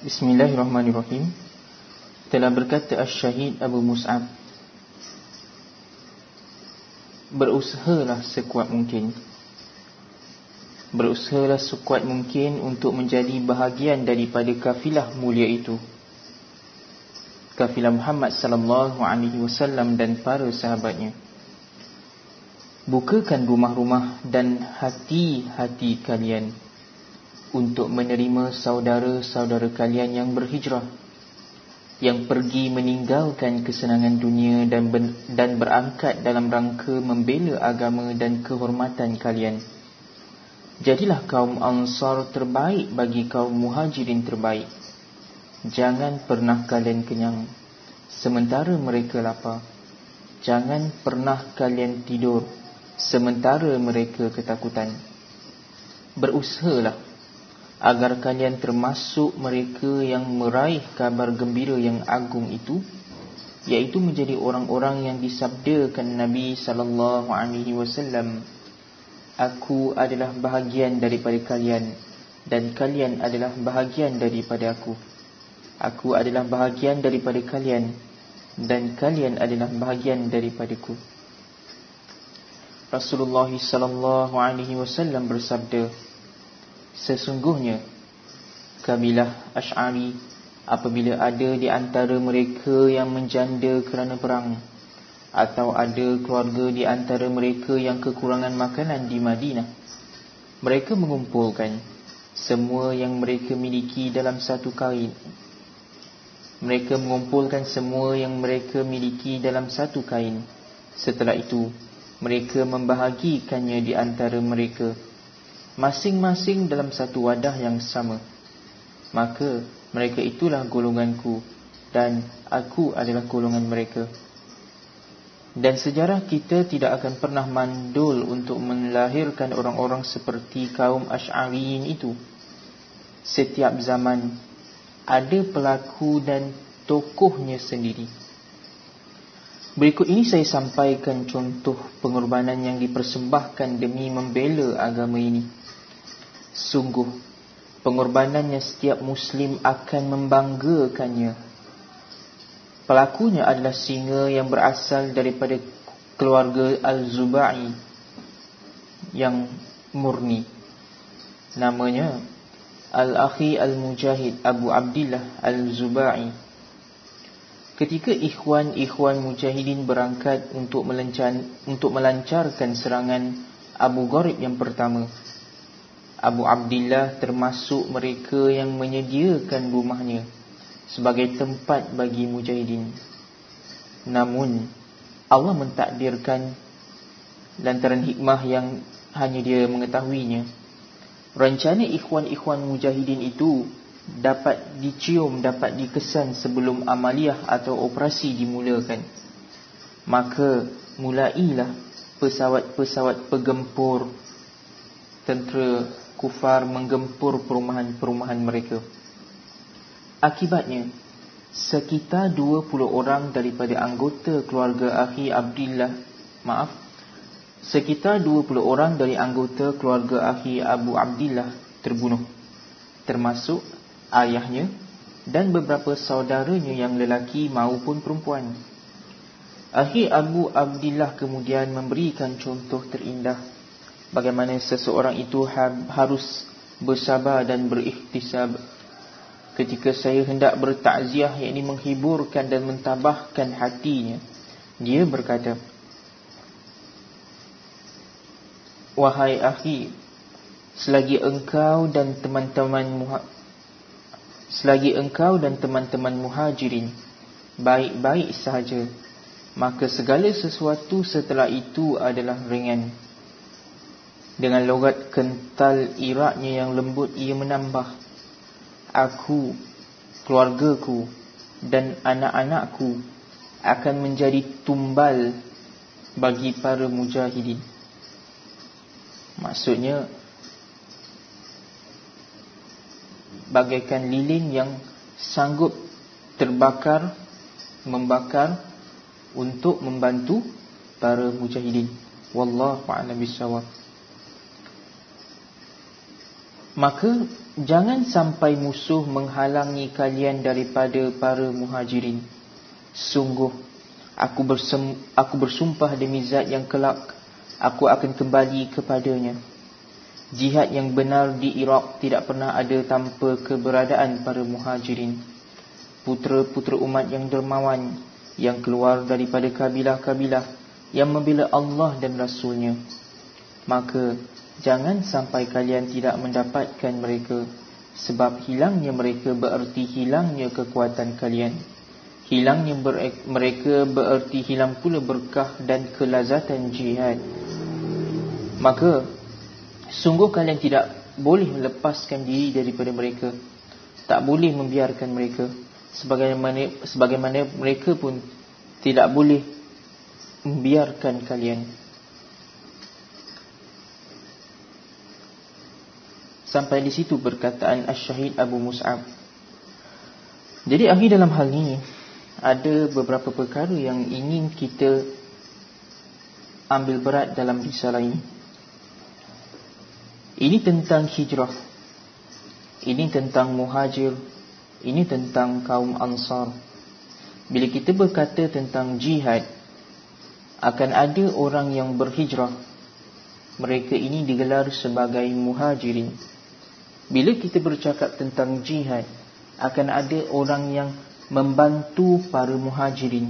Bismillahirrahmanirrahim. Telah berkata Ash-Syahid Abu Mus'ab Berusahalah sekuat mungkin. Berusahalah sekuat mungkin Untuk menjadi bahagian daripada kafilah mulia itu. Kafilah Muhammad sallallahu alaihi wasallam dan para sahabatnya. Bukakan rumah-rumah dan hati-hati kalian untuk menerima saudara-saudara kalian yang berhijrah yang pergi meninggalkan kesenangan dunia dan dan berangkat dalam rangka membela agama dan kehormatan kalian. Jadilah kaum ansar terbaik bagi kaum muhajirin terbaik. Jangan pernah kalian kenyang sementara mereka lapar. Jangan pernah kalian tidur sementara mereka ketakutan. Berusahalah agar kalian termasuk mereka yang meraih kabar gembira yang agung itu yaitu menjadi orang-orang yang disabdakan Nabi sallallahu alaihi wasallam. Aku adalah bahagian daripada kalian dan kalian adalah bahagian daripada aku. Aku adalah bahagian daripada kalian dan kalian adalah bahagian daripadaku. Rasulullah sallallahu alaihi wasallam bersabda Sesungguhnya Kabilah Ash'ari Apabila ada di antara mereka yang menjanda kerana perang Atau ada keluarga di antara mereka yang kekurangan makanan di Madinah Mereka mengumpulkan Semua yang mereka miliki dalam satu kain. Mereka mengumpulkan semua yang mereka miliki dalam satu kain. Setelah itu Mereka membahagikannya di antara mereka masing-masing dalam satu wadah yang sama. Maka mereka itulah golonganku dan aku adalah golongan mereka. Dan sejarah kita tidak akan pernah mandul untuk melahirkan orang-orang seperti kaum Ash'ariyin itu. Setiap zaman ada pelaku dan tokohnya sendiri. Berikut ini saya sampaikan contoh pengorbanan yang dipersembahkan demi membela agama ini. Sungguh pengorbanannya setiap muslim akan membanggakannya. Pelakunya adalah singa yang berasal daripada keluarga Al-Zubai Yang murni. Namanya Al-Akhi Al-Mujahid Abu Abdillah Al-Zubai. Ketika ikhwan-ikhwan mujahidin berangkat untuk melancarkan serangan Abu Gharib yang pertama Abu Abdillah termasuk mereka yang menyediakan rumahnya sebagai tempat bagi mujahidin. Namun Allah mentakdirkan lantaran hikmah yang hanya dia mengetahuinya. Rencana ikhwan-ikhwan mujahidin itu dapat dicium, dapat dikesan sebelum amaliyah atau operasi dimulakan. Maka mulailah pesawat-pesawat pegempur tentera kufar menggempur perumahan-perumahan mereka. Akibatnya, sekitar 20 orang daripada anggota keluarga Akhi Abdullah, maaf, sekitar 20 orang dari anggota keluarga Akhi Abu Abdullah terbunuh, termasuk ayahnya dan beberapa saudaranya yang lelaki maupun perempuan. Akhi Abu Abdullah kemudian memberikan contoh terindah bagaimana seseorang itu ha- harus bersabar dan berikhtisab ketika saya hendak bertakziah yakni menghiburkan dan mentabahkan hatinya dia berkata wahai akhi selagi engkau dan teman-teman selagi engkau dan teman-teman muhajirin baik-baik sahaja maka segala sesuatu setelah itu adalah ringan dengan logat kental iraknya yang lembut ia menambah Aku, keluargaku dan anak-anakku akan menjadi tumbal bagi para mujahidin. Maksudnya Bagaikan lilin yang sanggup terbakar Membakar Untuk membantu para mujahidin. Wallahu'ala bisawab Maka Jangan sampai musuh menghalangi kalian daripada para muhajirin. Sungguh, aku, bersem, aku bersumpah demi zat yang kelak, aku akan kembali kepadanya. Jihad yang benar di Iraq tidak pernah ada tanpa keberadaan para muhajirin. Putera-putera umat yang dermawan, yang keluar daripada kabilah-kabilah, yang membela Allah dan Rasulnya. Maka, Jangan sampai kalian tidak mendapatkan mereka Sebab hilangnya mereka bererti hilangnya kekuatan kalian. Hilangnya mereka bererti hilang pula berkah dan kelazatan jihad. Maka Sungguh kalian tidak boleh melepaskan diri daripada mereka. Tak boleh membiarkan mereka. Sebagaimana, sebagaimana mereka pun tidak boleh membiarkan kalian Sampai di situ perkataan Ash-Shahid Abu Mus'ab. Jadi akhir dalam hal ini Ada beberapa perkara yang ingin kita Ambil berat dalam risalah ini. Ini tentang hijrah. Ini tentang muhajir. Ini tentang kaum ansar. Bila kita berkata tentang jihad Akan ada orang yang berhijrah. Mereka ini digelar sebagai muhajirin bila kita bercakap tentang jihad Akan ada orang yang membantu para muhajirin.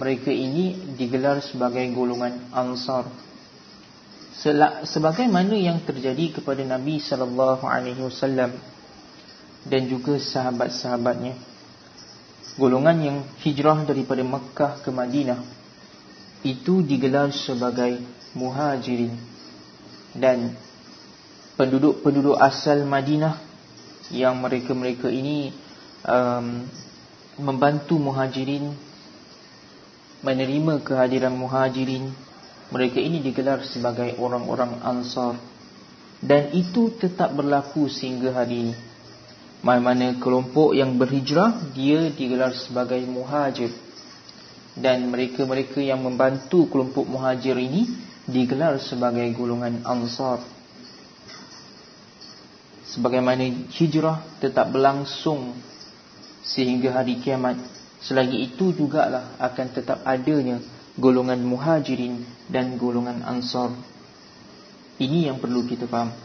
Mereka ini digelar sebagai golongan ansar. Sebagaimana yang terjadi kepada Nabi SAW Dan juga sahabat-sahabatnya. Golongan yang hijrah daripada Mekah ke Madinah Itu digelar sebagai muhajirin. Dan penduduk-penduduk asal Madinah yang mereka-mereka ini um, membantu muhajirin menerima kehadiran muhajirin mereka ini digelar sebagai orang-orang ansar. Dan itu tetap berlaku sehingga hari ini. Mana-mana kelompok yang berhijrah dia digelar sebagai muhajir. Dan mereka-mereka yang membantu kelompok muhajir ini digelar sebagai golongan ansar sebagaimana hijrah tetap berlangsung sehingga hari kiamat. Selagi itu jugalah akan tetap adanya golongan muhajirin dan golongan ansar. Ini yang perlu kita faham.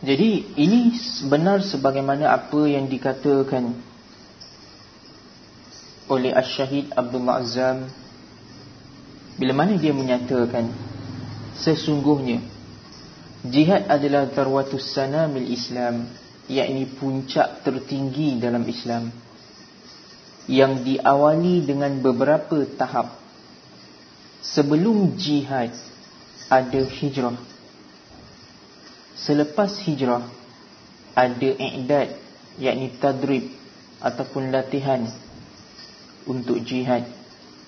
Jadi ini benar sebagaimana apa yang dikatakan oleh Asy-Syahid Abdul Ma'zam bila mana dia menyatakan sesungguhnya Jihad adalah darwatus sanamil Islam yakni puncak tertinggi dalam Islam yang diawali dengan beberapa tahap. Sebelum jihad ada hijrah. Selepas hijrah ada i'dad yakni tadrib ataupun latihan untuk jihad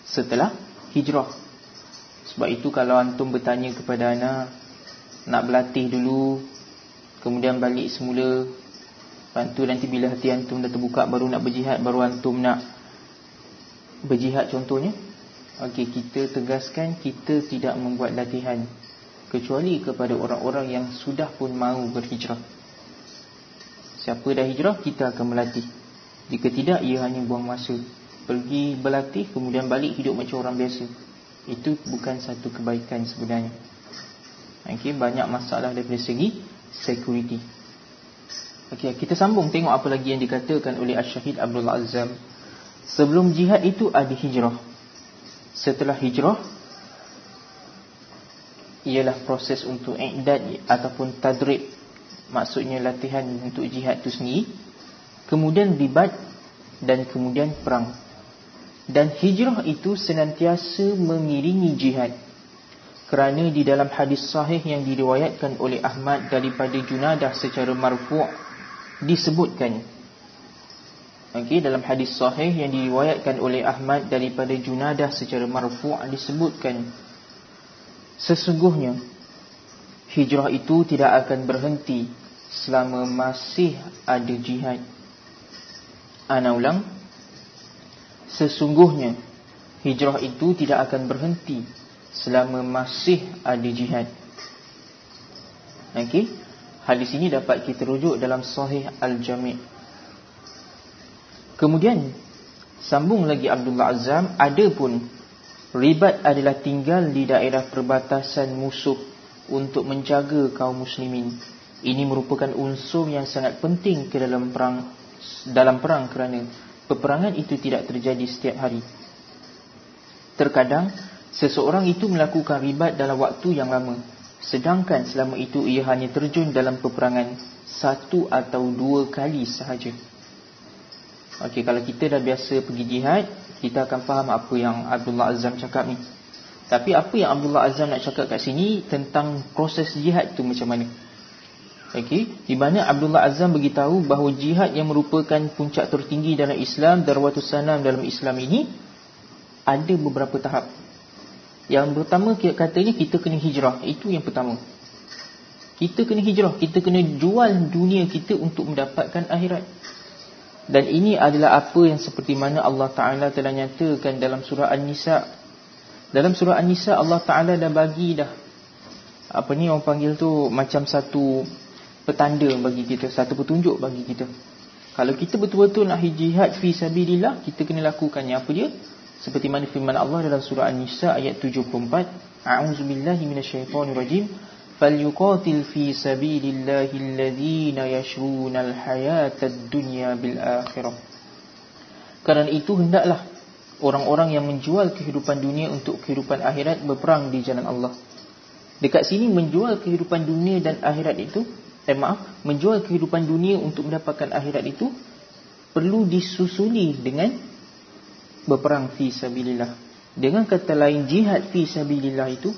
setelah hijrah. Sebab itu kalau antum bertanya kepada anak nak berlatih dulu kemudian balik semula. Bantu nanti bila hati antum dah terbuka baru nak berjihad baru antum nak berjihad contohnya. Okey kita tegaskan kita tidak membuat latihan kecuali kepada orang-orang yang sudah pun mahu berhijrah. Siapa dah hijrah kita akan melatih. Jika tidak ia hanya buang masa. Pergi berlatih kemudian balik hidup macam orang biasa. Itu bukan satu kebaikan sebenarnya okay, banyak masalah dari segi security. Okey, kita sambung tengok apa lagi yang dikatakan oleh Asy-Syahid Abdullah Azam. Sebelum jihad itu ada hijrah. Setelah hijrah ialah proses untuk i'dad ataupun tadrib. Maksudnya latihan untuk jihad itu sendiri. Kemudian ribat dan kemudian perang. Dan hijrah itu senantiasa mengiringi jihad kerana di dalam hadis sahih yang diriwayatkan oleh Ahmad daripada Junadah secara marfu' disebutkan. Okey dalam hadis sahih yang diriwayatkan oleh Ahmad daripada Junadah secara marfu' disebutkan sesungguhnya hijrah itu tidak akan berhenti selama masih ada jihad. Ana ulang. Sesungguhnya hijrah itu tidak akan berhenti selama masih ada jihad. Okey. Hadis ini dapat kita rujuk dalam Sahih Al-Jami' Kemudian Sambung lagi Abdullah Azam Adapun Ribat adalah tinggal di daerah perbatasan musuh Untuk menjaga kaum muslimin Ini merupakan unsur yang sangat penting ke dalam perang Dalam perang kerana Peperangan itu tidak terjadi setiap hari Terkadang Seseorang itu melakukan ribat dalam waktu yang lama. Sedangkan selama itu ia hanya terjun dalam peperangan Satu atau dua kali sahaja. Okey, kalau kita dah biasa pergi jihad Kita akan faham apa yang Abdullah Azam cakap ni. Tapi apa yang Abdullah Azam nak cakap kat sini Tentang proses jihad tu macam mana? Okey, di mana Abdullah Azam beritahu bahawa jihad yang merupakan puncak tertinggi dalam Islam Darwatus Sanam dalam Islam ini Ada beberapa tahap yang pertama katanya kita kena hijrah. Itu yang pertama. Kita kena hijrah. Kita kena jual dunia kita untuk mendapatkan akhirat. Dan ini adalah apa yang seperti mana Allah Ta'ala telah nyatakan dalam surah An-Nisa. Dalam surah An-Nisa Allah Ta'ala dah bagi dah Apa ni orang panggil tu Macam satu petanda bagi kita Satu petunjuk bagi kita. Kalau kita betul-betul nak jihad fi sabidillah Kita kena lakukannya. Apa dia? Seperti mana firman Allah dalam surah An-Nisa ayat 74 A'udzubillahi minasyaitonirrajim. Falyuqatil fi sabilillahi alladhina yashrunal hayatad dunya bil akhirah Karena itu hendaklah orang-orang yang menjual kehidupan dunia untuk kehidupan akhirat berperang di jalan Allah. Dekat sini menjual kehidupan dunia dan akhirat itu eh maaf menjual kehidupan dunia untuk mendapatkan akhirat itu perlu disusuli dengan berperang fi sabilillah. Dengan kata lain jihad fi sabilillah itu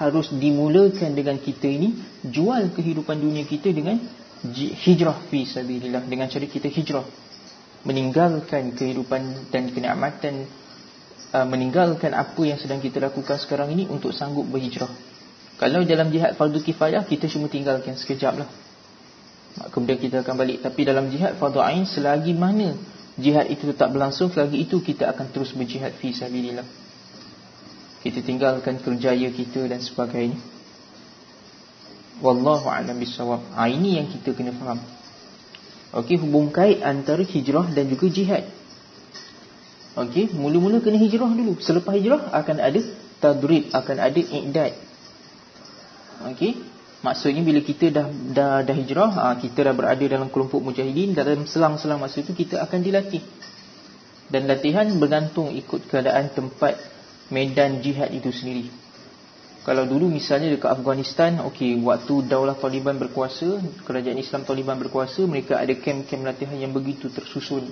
harus dimulakan dengan kita ini jual kehidupan dunia kita dengan hijrah fi sabilillah dengan cara kita hijrah meninggalkan kehidupan dan kenikmatan uh, meninggalkan apa yang sedang kita lakukan sekarang ini untuk sanggup berhijrah. Kalau dalam jihad fardu kifayah kita cuma tinggalkan sekejap lah. Kemudian kita akan balik Tapi dalam jihad fardu ain selagi mana jihad itu tetap berlangsung selagi itu kita akan terus berjihad fi sabilillah. Kita tinggalkan kerjaya kita dan sebagainya. Wallahu a'lam bissawab. Ha, ini yang kita kena faham. Okey hubung kait antara hijrah dan juga jihad. Okey mula-mula kena hijrah dulu. Selepas hijrah akan ada tadrib akan ada i'dad. Okey Maksudnya bila kita dah dah, dah hijrah, ha, kita dah berada dalam kelompok mujahidin dalam selang-selang masa itu kita akan dilatih. Dan latihan bergantung ikut keadaan tempat medan jihad itu sendiri. Kalau dulu misalnya dekat Afghanistan, okey, waktu Daulah Taliban berkuasa, kerajaan Islam Taliban berkuasa, mereka ada kem-kem latihan yang begitu tersusun.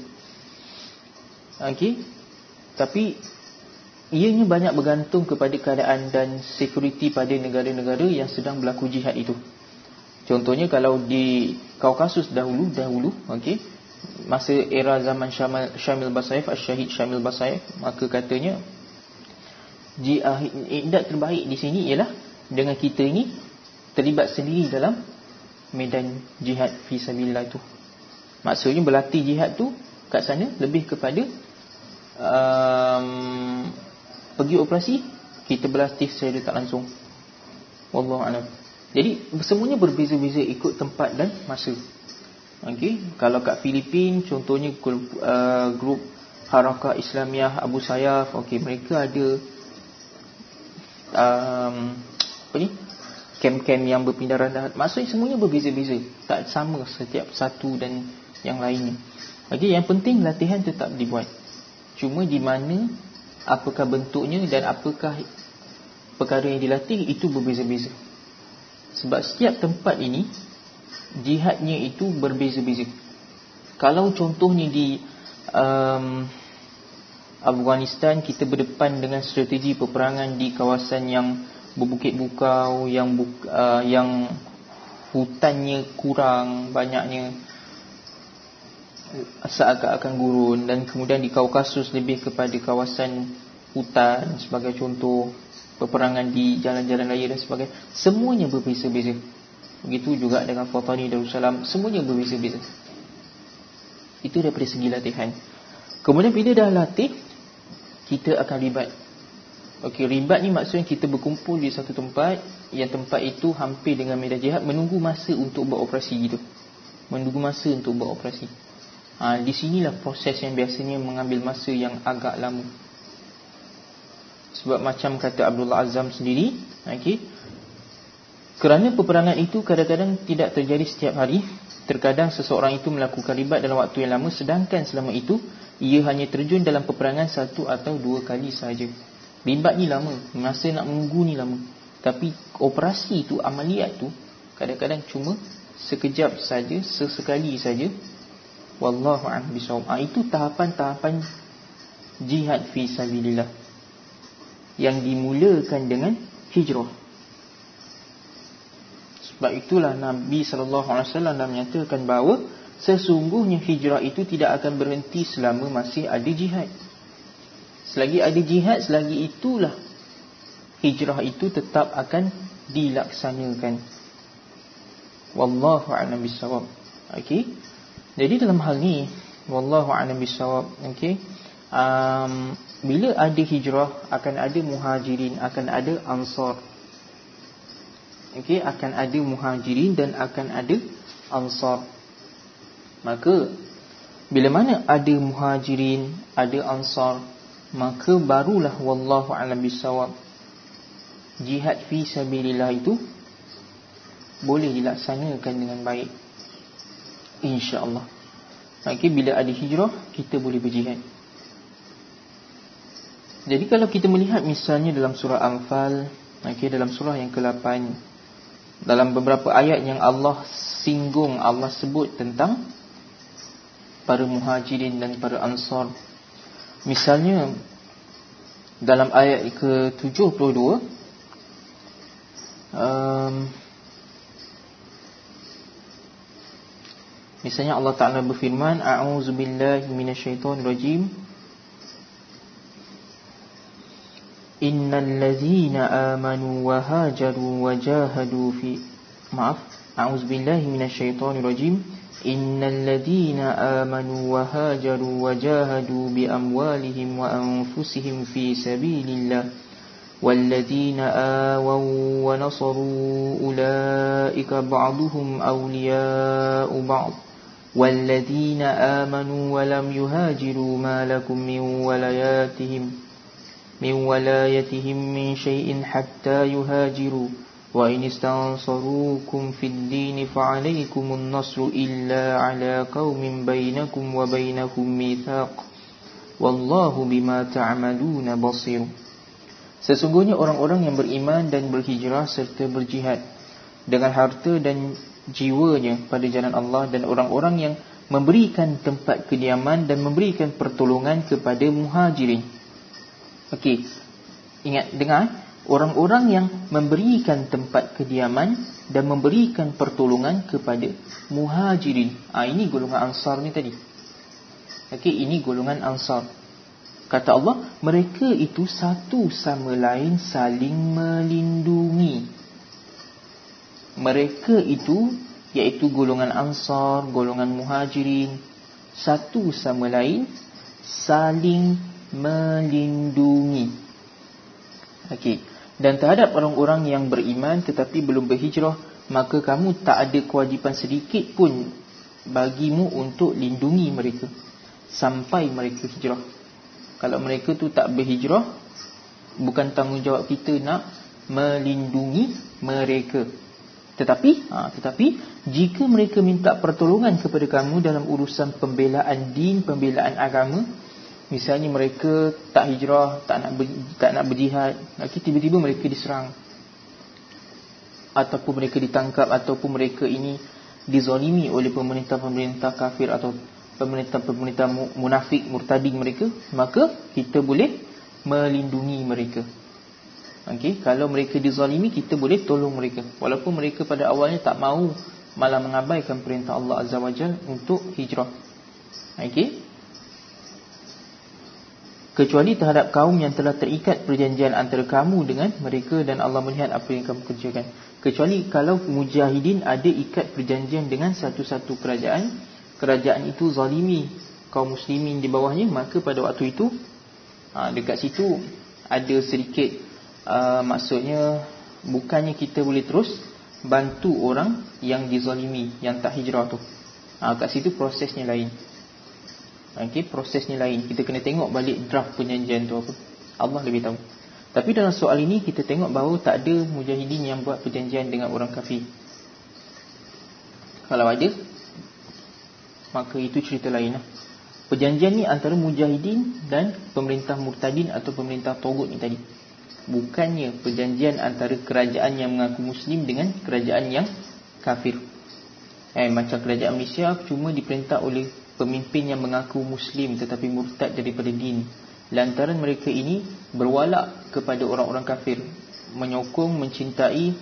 Okey. Tapi Ianya banyak bergantung kepada keadaan dan security pada negara-negara yang sedang berlaku jihad itu. Contohnya kalau di Kaukasus dahulu, dahulu, okey, masa era zaman Syamil, Syamil Basaif, Syahid Syamil Basaif, maka katanya jihad terbaik di sini ialah dengan kita ini terlibat sendiri dalam medan jihad fi sabilillah itu. Maksudnya berlatih jihad tu kat sana lebih kepada um, pergi operasi kita berlatih secara tak langsung. Wallahu alam. Jadi semuanya berbeza-beza ikut tempat dan masa. Okey kalau kat Filipin contohnya grup, uh, grup Harakah Islamiah Abu Sayyaf okey mereka ada um, apa ni? Kem-kem yang berpindah randah maksudnya semuanya berbeza-beza. Tak sama setiap satu dan yang lainnya. Okey yang penting latihan tetap dibuat. Cuma di mana apakah bentuknya dan apakah perkara yang dilatih itu berbeza-beza. Sebab setiap tempat ini jihadnya itu berbeza-beza. Kalau contohnya di um, Afghanistan kita berdepan dengan strategi peperangan di kawasan yang berbukit bukau yang uh, yang hutannya kurang banyaknya seakan-akan gurun dan kemudian di Kaukasus lebih kepada kawasan hutan sebagai contoh peperangan di jalan-jalan raya dan sebagainya. Semuanya berbeza-beza. Begitu juga dengan Fatani Darussalam semuanya berbeza-beza. Itu daripada segi latihan. Kemudian bila dah latih kita akan libat Okey, ribat ni maksudnya kita berkumpul di satu tempat yang tempat itu hampir dengan medan jihad menunggu masa untuk beroperasi gitu. Menunggu masa untuk beroperasi. Ha, di sinilah proses yang biasanya mengambil masa yang agak lama. Sebab macam kata Abdullah Azam sendiri, okey. Kerana peperangan itu kadang-kadang tidak terjadi setiap hari, terkadang seseorang itu melakukan ribat dalam waktu yang lama sedangkan selama itu ia hanya terjun dalam peperangan satu atau dua kali sahaja. Rimbat ni lama Masa nak menunggu ni lama Tapi operasi tu Amaliat tu Kadang-kadang cuma Sekejap saja Sesekali saja Wallahu'ala bisawab ha, Itu tahapan-tahapan Jihad fi sabilillah Yang dimulakan dengan Hijrah Sebab itulah Nabi SAW dah menyatakan bahawa Sesungguhnya hijrah itu tidak akan berhenti Selama masih ada jihad Selagi ada jihad, selagi itulah hijrah itu tetap akan dilaksanakan. Wallahu a'lam bissawab. Okey. Jadi dalam hal ni, wallahu a'lam bissawab, okey. Um, bila ada hijrah akan ada muhajirin, akan ada ansar. Okey, akan ada muhajirin dan akan ada ansar. Maka bila mana ada muhajirin, ada ansar, maka barulah wallahu alam bisawab jihad fi sabilillah itu boleh dilaksanakan dengan baik insyaallah okey bila ada hijrah kita boleh berjihad. Jadi kalau kita melihat misalnya dalam surah anfal okey dalam surah yang ke-8 dalam beberapa ayat yang Allah singgung Allah sebut tentang para muhajirin dan para ansar. Misalnya dalam ayat ke-72 um, Misalnya Allah Ta'ala berfirman A'udzubillahi minasyaitonirrajim Innal ladzina amanu wa hajaru wa jahadu fi Maaf A'udzubillahi minasyaitonirrajim Innal ladzina amanu wa hajaru wa jahadu bi amwalihim wa anfusihim fi sabilillah والذين آووا ونصروا أولئك بعضهم أولياء بعض والذين آمنوا ولم يهاجروا ما لكم من ولاياتهم من ولايتهم من شيء حتى يهاجروا وإن استنصروكم في الدين فعليكم النصر إلا على قوم بينكم وبينهم ميثاق والله بما تعملون بصير Sesungguhnya orang-orang yang beriman dan berhijrah serta berjihad dengan harta dan jiwanya pada jalan Allah dan orang-orang yang memberikan tempat kediaman dan memberikan pertolongan kepada muhajirin. Okey. Ingat dengar orang-orang yang memberikan tempat kediaman dan memberikan pertolongan kepada muhajirin. Ah ha, ini golongan ansar ni tadi. Okey, ini golongan ansar. Kata Allah, mereka itu satu sama lain saling melindungi. Mereka itu iaitu golongan ansar, golongan muhajirin, satu sama lain saling melindungi. Okey. Dan terhadap orang-orang yang beriman tetapi belum berhijrah Maka kamu tak ada kewajipan sedikit pun Bagimu untuk lindungi mereka Sampai mereka hijrah Kalau mereka tu tak berhijrah Bukan tanggungjawab kita nak Melindungi mereka Tetapi ha, Tetapi Jika mereka minta pertolongan kepada kamu Dalam urusan pembelaan din Pembelaan agama Misalnya mereka tak hijrah, tak nak ber, tak nak berjihad, nanti tiba-tiba mereka diserang. Ataupun mereka ditangkap ataupun mereka ini dizalimi oleh pemerintah-pemerintah kafir atau pemerintah-pemerintah munafik murtadin mereka, maka kita boleh melindungi mereka. Okey, kalau mereka dizalimi kita boleh tolong mereka. Walaupun mereka pada awalnya tak mau malah mengabaikan perintah Allah Azza wa Jalla untuk hijrah. Okey? Kecuali terhadap kaum yang telah terikat perjanjian antara kamu dengan mereka dan Allah melihat apa yang kamu kerjakan. Kecuali kalau mujahidin ada ikat perjanjian dengan satu-satu kerajaan kerajaan itu zalimi kaum muslimin di bawahnya maka pada waktu itu ha, dekat situ ada sedikit uh, maksudnya bukannya kita boleh terus bantu orang yang dizalimi yang tak hijrah tu. Ha, kat situ prosesnya lain. Okey, prosesnya lain. Kita kena tengok balik draft perjanjian tu apa. Allah lebih tahu. Tapi dalam soal ini kita tengok bahawa tak ada mujahidin yang buat perjanjian dengan orang kafir. Kalau ada maka itu cerita lain lah. Perjanjian ni antara mujahidin dan pemerintah murtadin atau pemerintah togut ni tadi. Bukannya perjanjian antara kerajaan yang mengaku muslim dengan kerajaan yang kafir. Eh, macam kerajaan Malaysia cuma diperintah oleh pemimpin yang mengaku muslim tetapi murtad daripada din. Lantaran mereka ini berwalak kepada orang-orang kafir, menyokong, mencintai,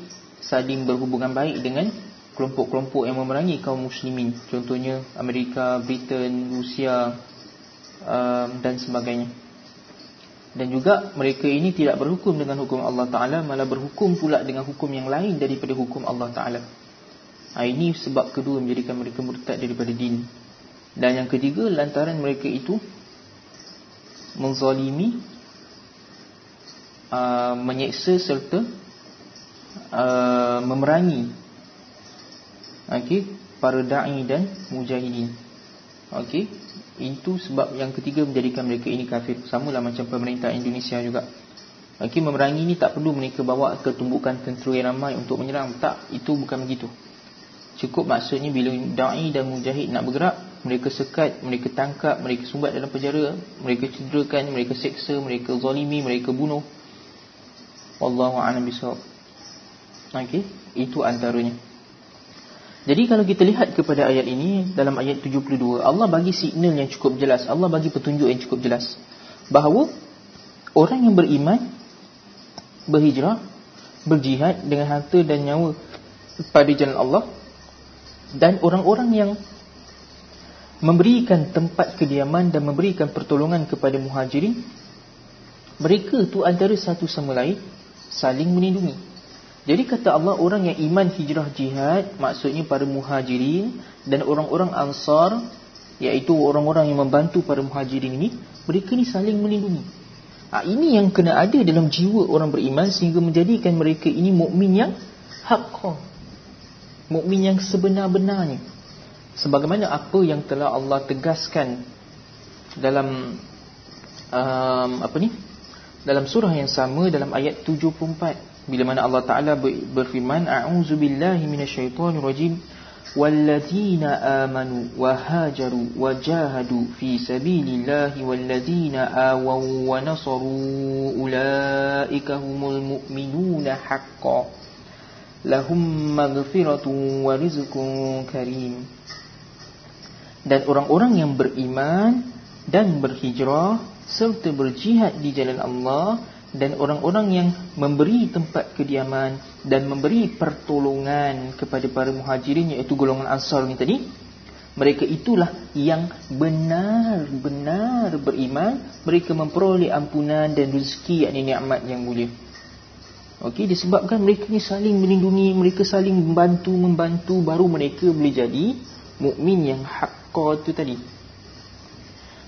saling berhubungan baik dengan kelompok-kelompok yang memerangi kaum muslimin. Contohnya Amerika, Britain, Rusia um, dan sebagainya. Dan juga mereka ini tidak berhukum dengan hukum Allah Ta'ala, malah berhukum pula dengan hukum yang lain daripada hukum Allah Ta'ala. Ha, ini sebab kedua menjadikan mereka murtad daripada din. Dan yang ketiga, lantaran mereka itu menzalimi uh, menyeksa serta uh, memerangi okey para dai dan mujahidin okey itu sebab yang ketiga menjadikan mereka ini kafir samalah macam pemerintah Indonesia juga okey memerangi ini tak perlu mereka bawa ke tumbukan tentera yang ramai untuk menyerang tak itu bukan begitu cukup maksudnya bila dai dan mujahid nak bergerak mereka sekat, mereka tangkap, mereka sumbat dalam penjara, mereka cederakan, mereka seksa, mereka zalimi, mereka bunuh. Wallahu a'lam bishawab. Okey, itu antaranya. Jadi kalau kita lihat kepada ayat ini dalam ayat 72, Allah bagi signal yang cukup jelas, Allah bagi petunjuk yang cukup jelas. Bahawa orang yang beriman berhijrah, berjihad dengan harta dan nyawa pada jalan Allah dan orang-orang yang memberikan tempat kediaman dan memberikan pertolongan kepada muhajirin mereka tu antara satu sama lain saling melindungi jadi kata Allah orang yang iman hijrah jihad maksudnya para muhajirin dan orang-orang ansar iaitu orang-orang yang membantu para muhajirin ini mereka ni saling melindungi. Ha, ini yang kena ada dalam jiwa orang beriman sehingga menjadikan mereka ini mukmin yang haqqah mukmin yang sebenar-benarnya. Sebagaimana apa yang telah Allah tegaskan dalam um, apa ni? Dalam surah yang sama dalam ayat 74 bila mana Allah Taala berfirman a'udzubillahi minasyaitonirrajim. Walladzina amanu wahajaru wajahadu fi sabilillahi walladzina awaw wa nasaru ulaika humul mu'minuna haqqan lahum maghfiratun wa rizqun karim. Dan orang-orang yang beriman dan berhijrah serta berjihad di jalan Allah dan orang-orang yang memberi tempat kediaman dan memberi pertolongan kepada para muhajirin iaitu golongan ansar ni tadi mereka itulah yang benar-benar beriman mereka memperoleh ampunan dan rezeki yakni nikmat yang mulia Okey disebabkan mereka ni saling melindungi mereka saling membantu membantu baru mereka boleh jadi mukmin yang hak core tu tadi.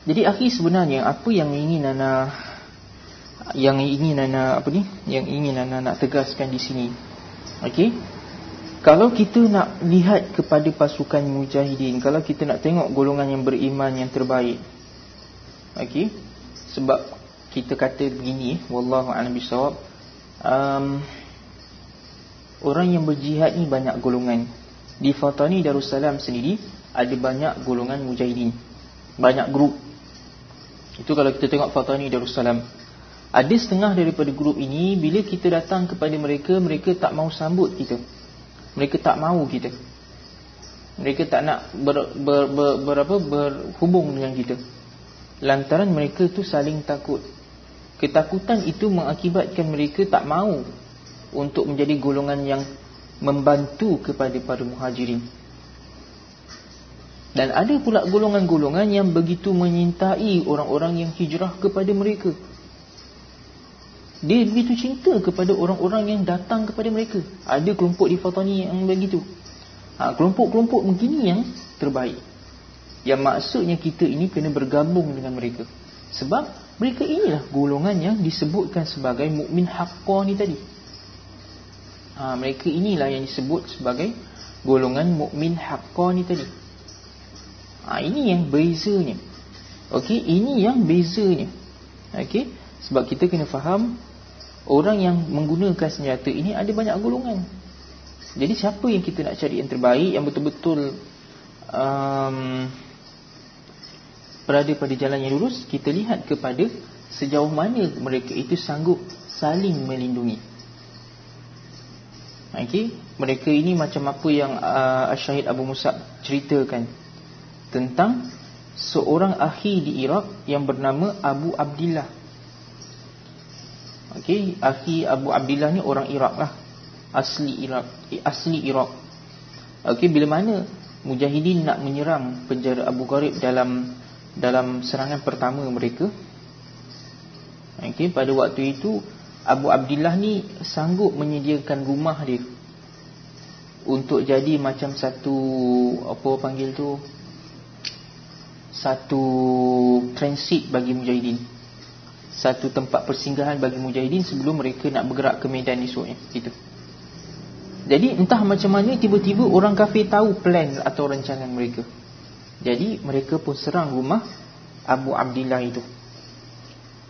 Jadi akhi sebenarnya apa yang ingin Nana yang ingin Nana apa ni? Yang ingin Nana nak tegaskan di sini. Okey. Kalau kita nak lihat kepada pasukan mujahidin, kalau kita nak tengok golongan yang beriman yang terbaik. Okey. Sebab kita kata begini, wallahu a'lam bisawab. Um, orang yang berjihad ni banyak golongan. Di Fatani Darussalam sendiri ada banyak golongan mujahidin banyak grup itu kalau kita tengok Fatani Darussalam ada setengah daripada grup ini bila kita datang kepada mereka mereka tak mau sambut kita. Mereka tak mau kita. Mereka tak nak ber, ber, ber, ber, ber, berhubung dengan kita. Lantaran mereka tu saling takut. Ketakutan itu mengakibatkan mereka tak mau untuk menjadi golongan yang membantu kepada para muhajirin. Dan ada pula golongan-golongan yang begitu menyintai orang-orang yang hijrah kepada mereka. Dia begitu cinta kepada orang-orang yang datang kepada mereka. Ada kelompok di Fatani yang begitu. Ha, kelompok-kelompok begini yang terbaik. Yang maksudnya kita ini kena bergabung dengan mereka. Sebab mereka inilah golongan yang disebutkan sebagai mukmin haqqah ni tadi. Ha, mereka inilah yang disebut sebagai golongan mukmin haqqah ni tadi. Ha, ini yang bezanya. Okey, ini yang bezanya. Okey, sebab kita kena faham orang yang menggunakan senjata ini ada banyak golongan. Jadi siapa yang kita nak cari yang terbaik yang betul-betul um, berada pada jalan yang lurus, kita lihat kepada sejauh mana mereka itu sanggup saling melindungi. Okey, mereka ini macam apa yang uh, Syahid Abu Musab ceritakan tentang seorang akhi di Iraq yang bernama Abu Abdullah. Okey, akhi Abu Abdullah ni orang Iraq lah. Asli Iraq, eh, asli Iraq. Okey, bila mana Mujahidin nak menyerang penjara Abu Gharib dalam dalam serangan pertama mereka. Okey, pada waktu itu Abu Abdullah ni sanggup menyediakan rumah dia untuk jadi macam satu apa panggil tu satu transit bagi mujahidin satu tempat persinggahan bagi mujahidin sebelum mereka nak bergerak ke medan esoknya gitu. Jadi entah macam mana tiba-tiba orang kafir tahu plan atau rancangan mereka. Jadi mereka pun serang rumah Abu Abdillah itu.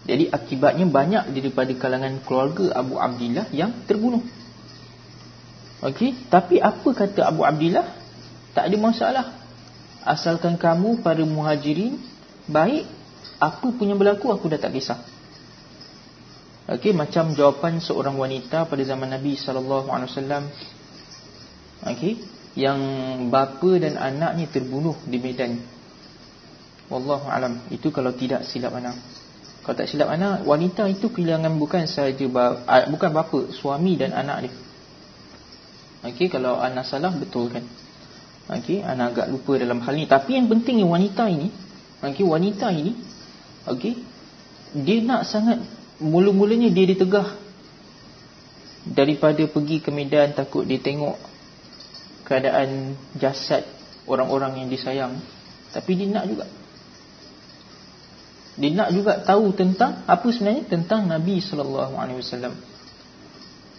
Jadi akibatnya banyak daripada kalangan keluarga Abu Abdillah yang terbunuh. Okey, tapi apa kata Abu Abdillah? Tak ada masalah. Asalkan kamu para muhajirin baik, apa punya berlaku aku dah tak kisah. Okey, macam jawapan seorang wanita pada zaman Nabi sallallahu alaihi wasallam. Okey, yang bapa dan anaknya terbunuh di medan. Wallahu alam. Itu kalau tidak silap anak. Kalau tak silap anak, wanita itu kehilangan bukan sahaja bukan bapa, suami dan anak dia. Okey, kalau anak salah betul kan. Okey, anak agak lupa dalam hal ni, tapi yang penting wanita ini, okey, wanita ini okey, dia nak sangat Mula-mulanya dia ditegah. Daripada pergi ke medan Takut dia tengok Keadaan jasad Orang-orang yang disayang. Tapi dia nak juga. Dia nak juga tahu tentang Apa sebenarnya tentang Nabi SAW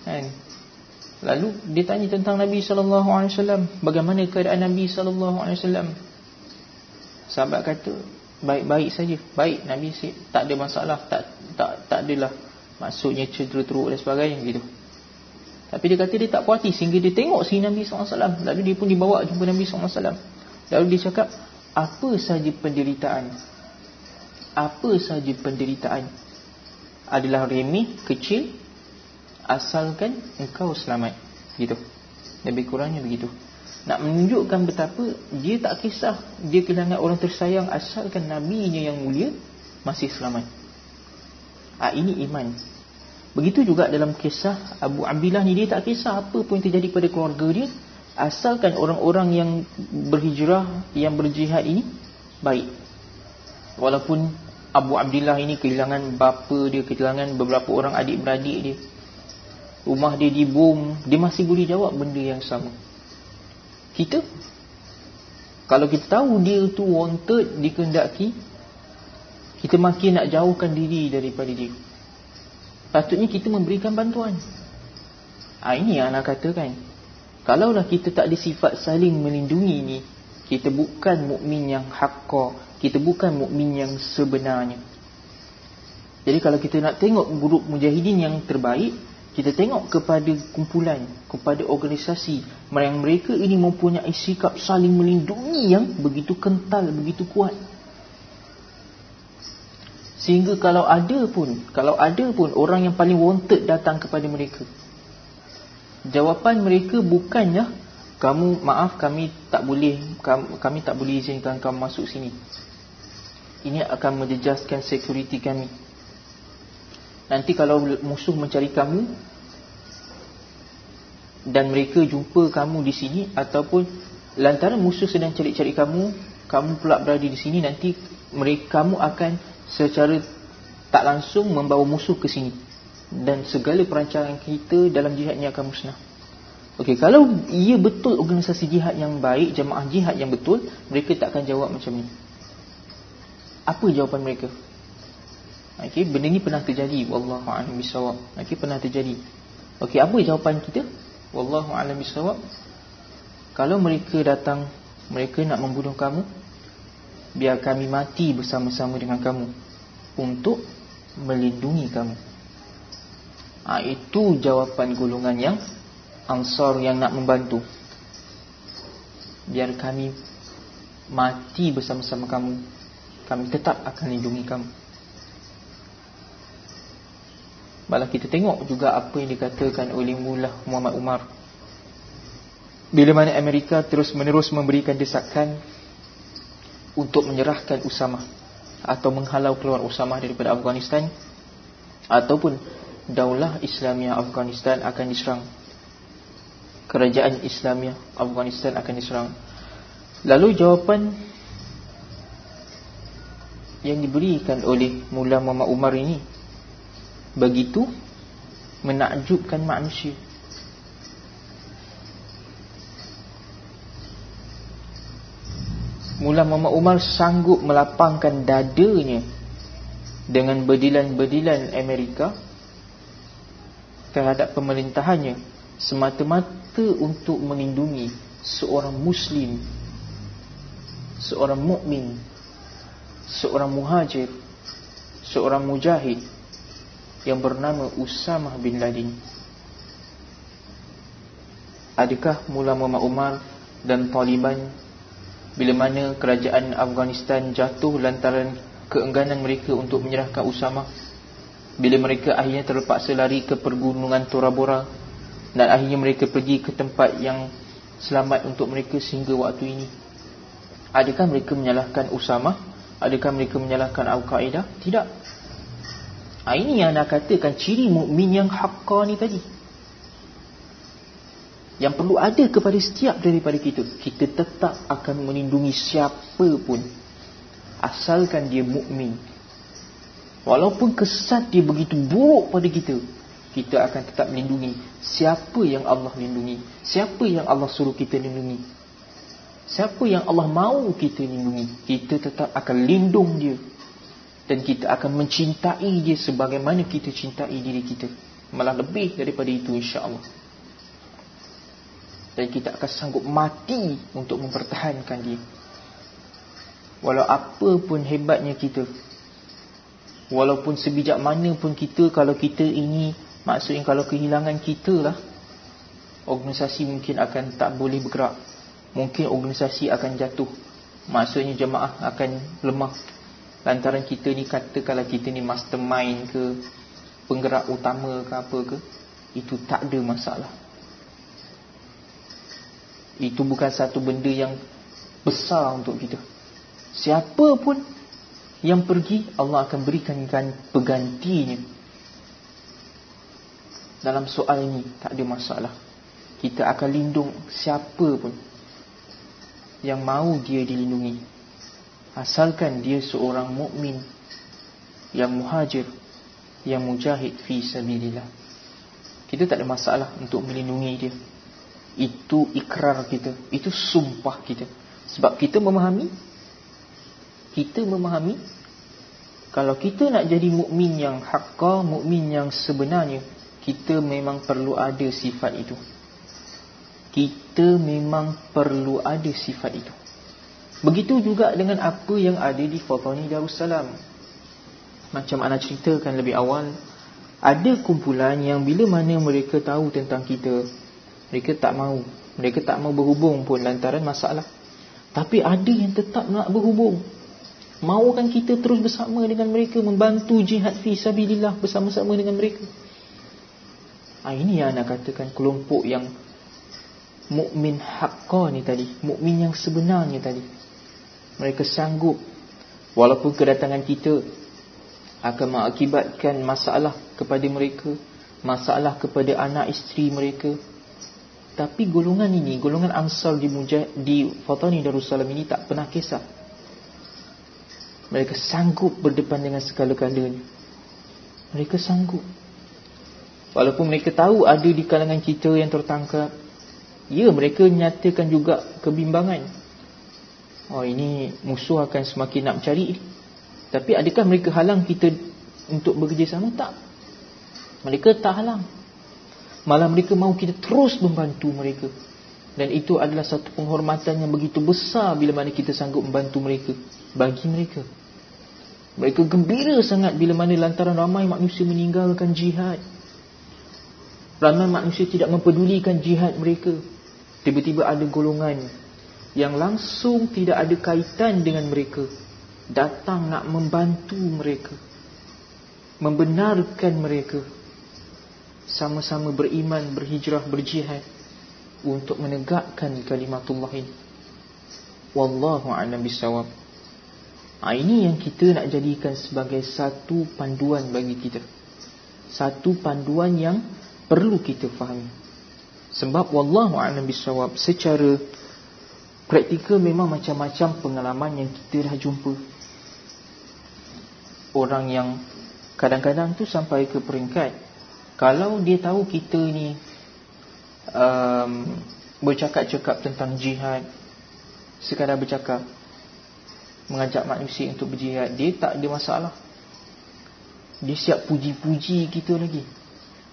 kan? Lalu dia tanya tentang Nabi SAW Bagaimana keadaan Nabi SAW Sahabat kata baik-baik saja. Baik Nabi tak ada masalah, tak tak tak adalah maksudnya cedera teruk dan sebagainya gitu. Tapi dia kata dia tak puas hati sehingga dia tengok si Nabi SAW Lalu dia pun dibawa jumpa Nabi SAW Lalu dia cakap Apa sahaja penderitaan Apa sahaja penderitaan Adalah remeh, kecil Asalkan engkau selamat. Gitu. Lebih kurangnya begitu nak menunjukkan betapa dia tak kisah dia kehilangan orang tersayang asalkan nabinya yang mulia masih selamat. Ah ini iman. Begitu juga dalam kisah Abu Abdullah ni dia tak kisah apa pun yang terjadi pada keluarga dia asalkan orang-orang yang berhijrah yang berjihad ini baik. Walaupun Abu Abdullah ini kehilangan bapa dia, kehilangan beberapa orang adik-beradik dia. Rumah dia dibom, dia masih boleh jawab benda yang sama kita? Kalau kita tahu dia tu wanted dikendaki kita makin nak jauhkan diri daripada dia. Patutnya kita memberikan bantuan. Ha, ini yang anak katakan. Kalaulah kita tak ada sifat saling melindungi ni kita bukan mukmin yang hakka kita bukan mukmin yang sebenarnya. Jadi kalau kita nak tengok grup mujahidin yang terbaik kita tengok kepada kumpulan, kepada organisasi yang mereka ini mempunyai sikap saling melindungi yang begitu kental, begitu kuat. Sehingga kalau ada pun, kalau ada pun orang yang paling wanted datang kepada mereka. Jawapan mereka bukannya kamu maaf kami tak boleh kami, kami tak boleh izinkan kamu masuk sini. Ini akan menjejaskan security kami. Nanti kalau musuh mencari kamu dan mereka jumpa kamu di sini ataupun lantaran musuh sedang cari-cari kamu, kamu pula berada di sini nanti mereka kamu akan secara tak langsung membawa musuh ke sini dan segala perancangan kita dalam jihad ini akan musnah. Okey, kalau ia betul organisasi jihad yang baik, jemaah jihad yang betul, mereka tak akan jawab macam ni. Apa jawapan mereka? Okey, benda ni pernah terjadi. Wallahu a'lam bisawab. Okey, pernah terjadi. Okey, apa jawapan kita? Wallahu a'lam bisawab. Kalau mereka datang, mereka nak membunuh kamu, biar kami mati bersama-sama dengan kamu untuk melindungi kamu. Ha, itu jawapan golongan yang Ansar yang nak membantu. Biar kami mati bersama-sama kamu, kami tetap akan lindungi kamu. Malah kita tengok juga apa yang dikatakan oleh Mullah Muhammad Umar. Bila mana Amerika terus menerus memberikan desakan untuk menyerahkan Usama atau menghalau keluar Usama daripada Afghanistan ataupun daulah Islamia Afghanistan akan diserang kerajaan Islamia Afghanistan akan diserang lalu jawapan yang diberikan oleh Mullah Muhammad Umar ini begitu menakjubkan manusia. Mula Muhammad Umar sanggup melapangkan dadanya dengan berdilan-berdilan Amerika terhadap pemerintahannya semata-mata untuk melindungi seorang muslim seorang mukmin seorang muhajir seorang mujahid yang bernama Usamah bin Laden adakah mula Muhammad Umar dan Taliban bila mana kerajaan Afghanistan jatuh lantaran keengganan mereka untuk menyerahkan Usama? Bila mereka akhirnya terpaksa lari ke pergunungan Tora Bora dan akhirnya mereka pergi ke tempat yang selamat untuk mereka sehingga waktu ini? Adakah mereka menyalahkan Usama? Adakah mereka menyalahkan Al-Qaeda? Tidak ha, ini yang nak katakan ciri mukmin yang haqqani tadi. Yang perlu ada kepada setiap daripada kita. Kita tetap akan melindungi siapa pun. Asalkan dia mukmin. Walaupun kesat dia begitu buruk pada kita kita akan tetap melindungi siapa yang Allah lindungi siapa yang Allah suruh kita lindungi siapa yang Allah mahu kita lindungi kita tetap akan lindung dia dan kita akan mencintai dia sebagaimana kita cintai diri kita. Malah lebih daripada itu insya-Allah. Dan kita akan sanggup mati untuk mempertahankan dia. Walau apa pun hebatnya kita. Walaupun sebijak mana pun kita kalau kita ini maksudnya kalau kehilangan kita lah. Organisasi mungkin akan tak boleh bergerak. Mungkin organisasi akan jatuh. Maksudnya jemaah akan lemah lantaran kita ni kata kalau kita ni mastermind ke penggerak utama ke apa ke itu tak ada masalah itu bukan satu benda yang besar untuk kita. Siapa pun yang pergi, Allah akan berikan penggantinya. Dalam soal ini, tak ada masalah. Kita akan lindung siapa pun yang mahu dia dilindungi. Asalkan dia seorang mukmin yang muhajir, yang mujahid fi sabilillah. Kita tak ada masalah untuk melindungi dia. Itu ikrar kita itu sumpah kita. Sebab kita memahami kita memahami kalau kita nak jadi mukmin yang hakka mukmin yang sebenarnya kita memang perlu ada sifat itu. Kita memang perlu ada sifat itu begitu juga dengan apa yang ada di Fatani Darussalam. Macam ana ceritakan lebih awal ada kumpulan yang bila mana mereka tahu tentang kita mereka tak mau. Mereka tak mau berhubung pun lantaran masalah. Tapi ada yang tetap nak berhubung. Maukan kita terus bersama dengan mereka Membantu jihad fi sabilillah bersama-sama dengan mereka. Ha, Ini yang nak katakan kelompok yang Mukmin haqqa ni tadi Mukmin yang sebenarnya tadi Mereka sanggup Walaupun kedatangan kita Akan mengakibatkan masalah kepada mereka Masalah kepada anak isteri mereka tapi golongan ini, golongan Ansar di di Fatani Darussalam ini tak pernah kisah. Mereka sanggup berdepan dengan segala-galanya. Mereka sanggup. Walaupun mereka tahu ada di kalangan kita yang tertangkap. Ya, mereka nyatakan juga kebimbangan. Oh, ini musuh akan semakin nak mencari. Tapi adakah mereka halang kita untuk bekerjasama tak. Mereka tak halang. Malah mereka mahu kita terus membantu mereka. Dan itu adalah satu penghormatan yang begitu besar bila mana kita sanggup membantu mereka. Bagi mereka. Mereka gembira sangat bila mana lantaran ramai manusia meninggalkan jihad. Ramai manusia tidak mempedulikan jihad mereka. Tiba-tiba ada golongan yang langsung tidak ada kaitan dengan mereka. Datang nak membantu mereka. Membenarkan mereka. Sama-sama beriman, berhijrah, berjihad. Untuk menegakkan kalimatullah ini. Wallahu a'lam bisawab. Ha, ini yang kita nak jadikan sebagai satu panduan bagi kita. Satu panduan yang perlu kita fahami. Sebab wallahu a'lam bisawab secara praktikal memang macam-macam pengalaman yang kita dah jumpa. Orang yang kadang-kadang tu sampai ke peringkat kalau dia tahu kita ni um, bercakap-cakap tentang jihad sekadar bercakap mengajak manusia untuk berjihad dia tak ada masalah dia siap puji-puji kita lagi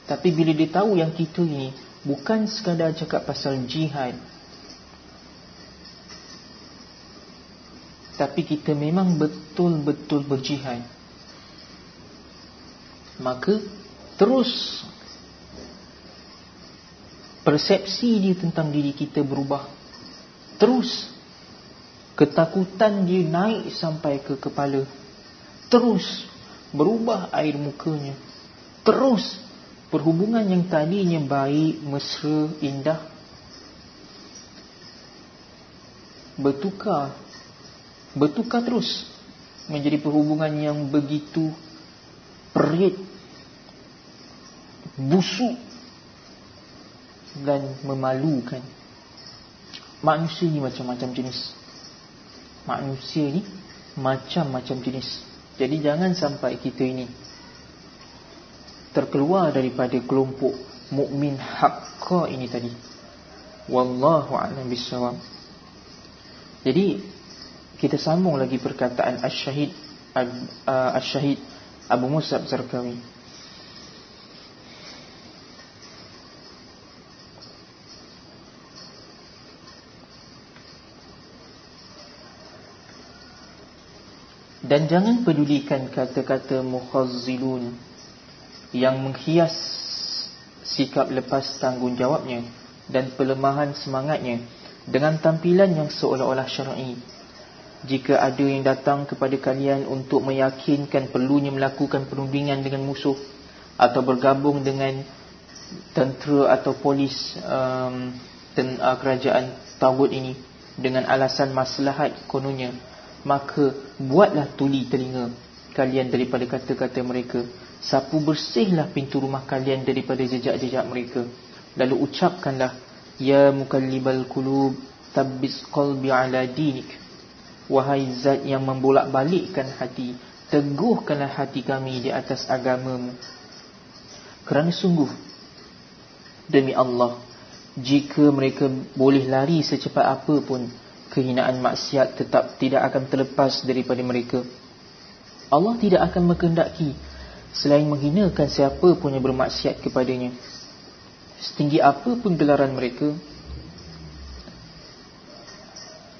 tapi bila dia tahu yang kita ini bukan sekadar cakap pasal jihad tapi kita memang betul-betul berjihad. Maka terus persepsi dia tentang diri kita berubah. Terus Ketakutan dia naik sampai ke kepala. Terus berubah air mukanya. Terus perhubungan yang tadinya baik, mesra, indah Bertukar Bertukar terus Menjadi perhubungan yang begitu Perit Busuk Dan memalukan Manusia ni macam-macam jenis manusia ni macam-macam jenis. Jadi jangan sampai kita ini terkeluar daripada kelompok mukmin haqqa ini tadi. Wallahu a'lam bissawab. Jadi kita sambung lagi perkataan Asy-Syahid Asy-Syahid Abu Musa Zarqawi. Dan jangan pedulikan kata-kata mukhazzilun yang menghias sikap lepas tanggungjawabnya dan pelemahan semangatnya dengan tampilan yang seolah-olah syar'i. Jika ada yang datang kepada kalian untuk meyakinkan perlunya melakukan perundingan dengan musuh atau bergabung dengan tentera atau polis um, ten, uh, kerajaan tawud ini dengan alasan maslahat kononnya maka buatlah tuli telinga kalian daripada kata-kata mereka. Sapu bersihlah pintu rumah kalian daripada jejak-jejak mereka. Lalu ucapkanlah ya mukallibal qulub tabbis qalbi ala dinik wahai zat yang membolak-balikkan hati teguhkanlah hati kami di atas agamamu kerana sungguh demi Allah jika mereka boleh lari secepat apa pun kehinaan maksiat tetap tidak akan terlepas daripada mereka. Allah tidak akan menghendaki selain menghinakan siapa pun yang bermaksiat kepadanya. Setinggi apa pun gelaran mereka,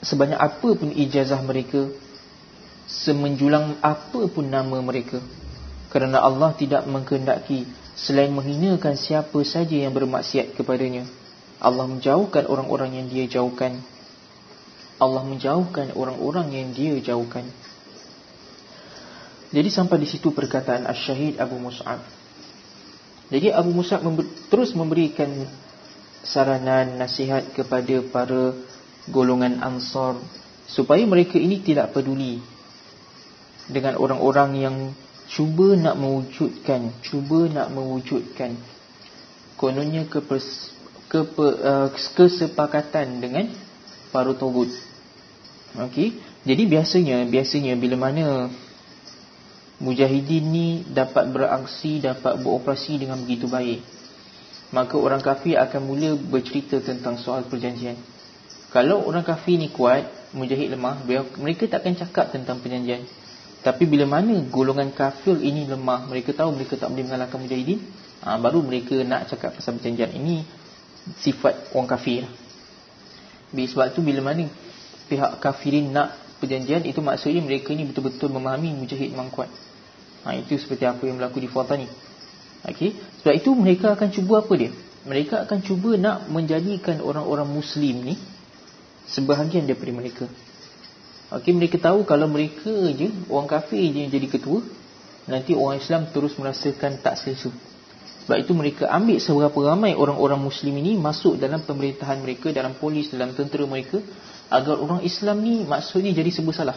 sebanyak apa pun ijazah mereka, semenjulang apa pun nama mereka. Kerana Allah tidak menghendaki selain menghinakan siapa saja yang bermaksiat kepadanya. Allah menjauhkan orang-orang yang dia jauhkan. Allah menjauhkan orang-orang yang dia jauhkan. Jadi sampai di situ perkataan Asy-Syahid Abu Mus'ab. Jadi Abu Mus'ab member terus memberikan saranan nasihat kepada para golongan Ansar supaya mereka ini tidak peduli dengan orang-orang yang cuba nak mewujudkan, cuba nak mewujudkan kononnya ke ke uh, kesepakatan dengan para togut. Okey. Jadi biasanya biasanya bila mana mujahidin ni dapat beraksi, dapat beroperasi dengan begitu baik, maka orang kafir akan mula bercerita tentang soal perjanjian. Kalau orang kafir ni kuat, mujahid lemah, mereka tak akan cakap tentang perjanjian. Tapi bila mana golongan kafir ini lemah Mereka tahu mereka tak boleh mengalahkan mujahidin ha, Baru mereka nak cakap pasal perjanjian Ini sifat orang kafir Sebab itu bila mana pihak kafirin nak perjanjian Itu maksudnya mereka ini betul-betul memahami mujahid memang kuat ha, Itu seperti apa yang berlaku di Fuata ni okay? Sebab itu mereka akan cuba apa dia Mereka akan cuba nak menjadikan orang-orang muslim ni Sebahagian daripada mereka okay? Mereka tahu kalau mereka je Orang kafir je yang jadi ketua Nanti orang Islam terus merasakan tak selesa sebab itu mereka ambil seberapa ramai orang-orang muslim ini masuk dalam pemerintahan mereka, dalam polis, dalam tentera mereka agar orang Islam ni maksudnya jadi sebuah salah.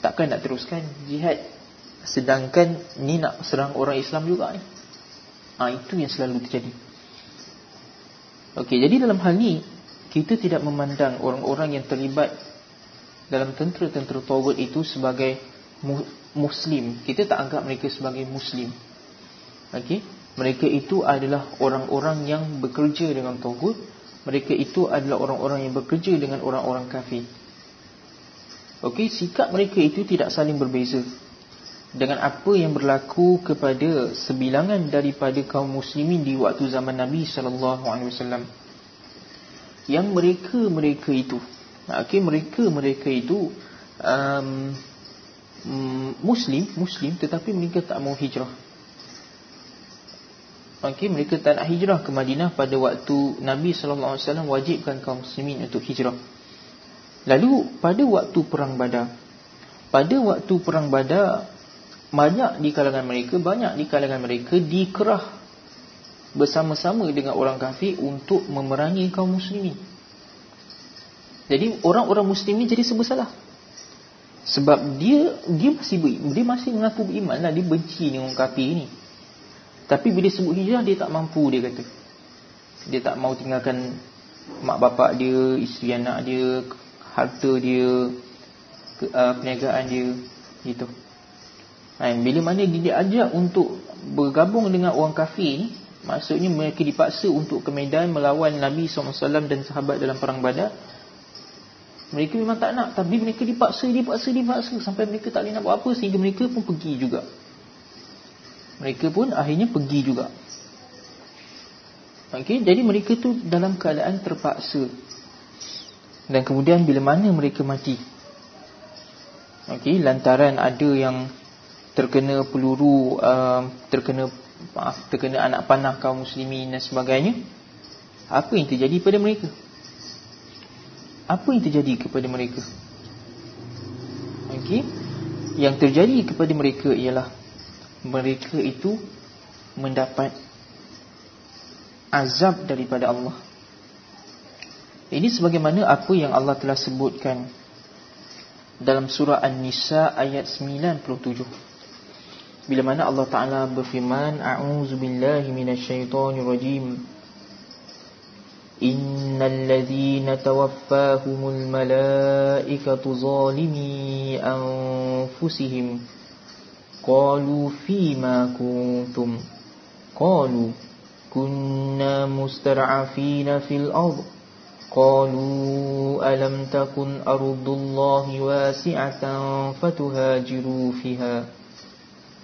Takkan nak teruskan jihad sedangkan ni nak serang orang Islam juga ni. Ha, itu yang selalu terjadi. Okey, jadi dalam hal ni kita tidak memandang orang-orang yang terlibat dalam tentera-tentera tawud itu sebagai muslim. Kita tak anggap mereka sebagai muslim. Okey, mereka itu adalah orang-orang yang bekerja dengan tauhid. Mereka itu adalah orang-orang yang bekerja dengan orang-orang kafir. Okey, sikap mereka itu tidak saling berbeza dengan apa yang berlaku kepada sebilangan daripada kaum muslimin di waktu zaman Nabi sallallahu alaihi wasallam. Yang mereka-mereka itu, okey, mereka-mereka itu um, muslim, muslim tetapi mereka tak mau hijrah. Okey, mereka tak nak hijrah ke Madinah pada waktu Nabi wasallam wajibkan kaum muslimin untuk hijrah. Lalu pada waktu perang Badar. Pada waktu perang Badar banyak di kalangan mereka, banyak di kalangan mereka dikerah bersama-sama dengan orang kafir untuk memerangi kaum muslimin. Jadi orang-orang muslimin jadi serba salah. Sebab dia dia masih dia masih mengaku beriman lah, dia benci dengan orang kafir ni. Tapi bila sebut hijrah dia tak mampu dia kata. Dia tak mau tinggalkan mak bapak dia, isteri anak dia, harta dia, ke, uh, perniagaan dia gitu. Ha, bila mana dia diajak untuk bergabung dengan orang kafir ni, maksudnya mereka dipaksa untuk ke medan melawan Nabi SAW dan sahabat dalam perang Badar. Mereka memang tak nak tapi mereka dipaksa, dipaksa, dipaksa sampai mereka tak boleh nak buat apa sehingga mereka pun pergi juga mereka pun akhirnya pergi juga. Okey, jadi mereka tu dalam keadaan terpaksa. Dan kemudian bila mana mereka mati? Okey, lantaran ada yang terkena peluru, uh, terkena maaf, terkena anak panah kaum muslimin dan sebagainya. Apa yang terjadi pada mereka? Apa yang terjadi kepada mereka? Okey. Yang terjadi kepada mereka ialah mereka itu mendapat azab daripada Allah. Ini sebagaimana apa yang Allah telah sebutkan dalam surah An-Nisa ayat 97 Bila mana Allah Taala berfirman, "A'udzu billahi minasyaitonir rajim." Innal ladzina tawaffahumul malaikatu zalimi anfusihim قالوا فيما كنتم قالوا كنا مسترعفين في الأرض قالوا ألم تكن أرض الله واسعة فتهاجروا فيها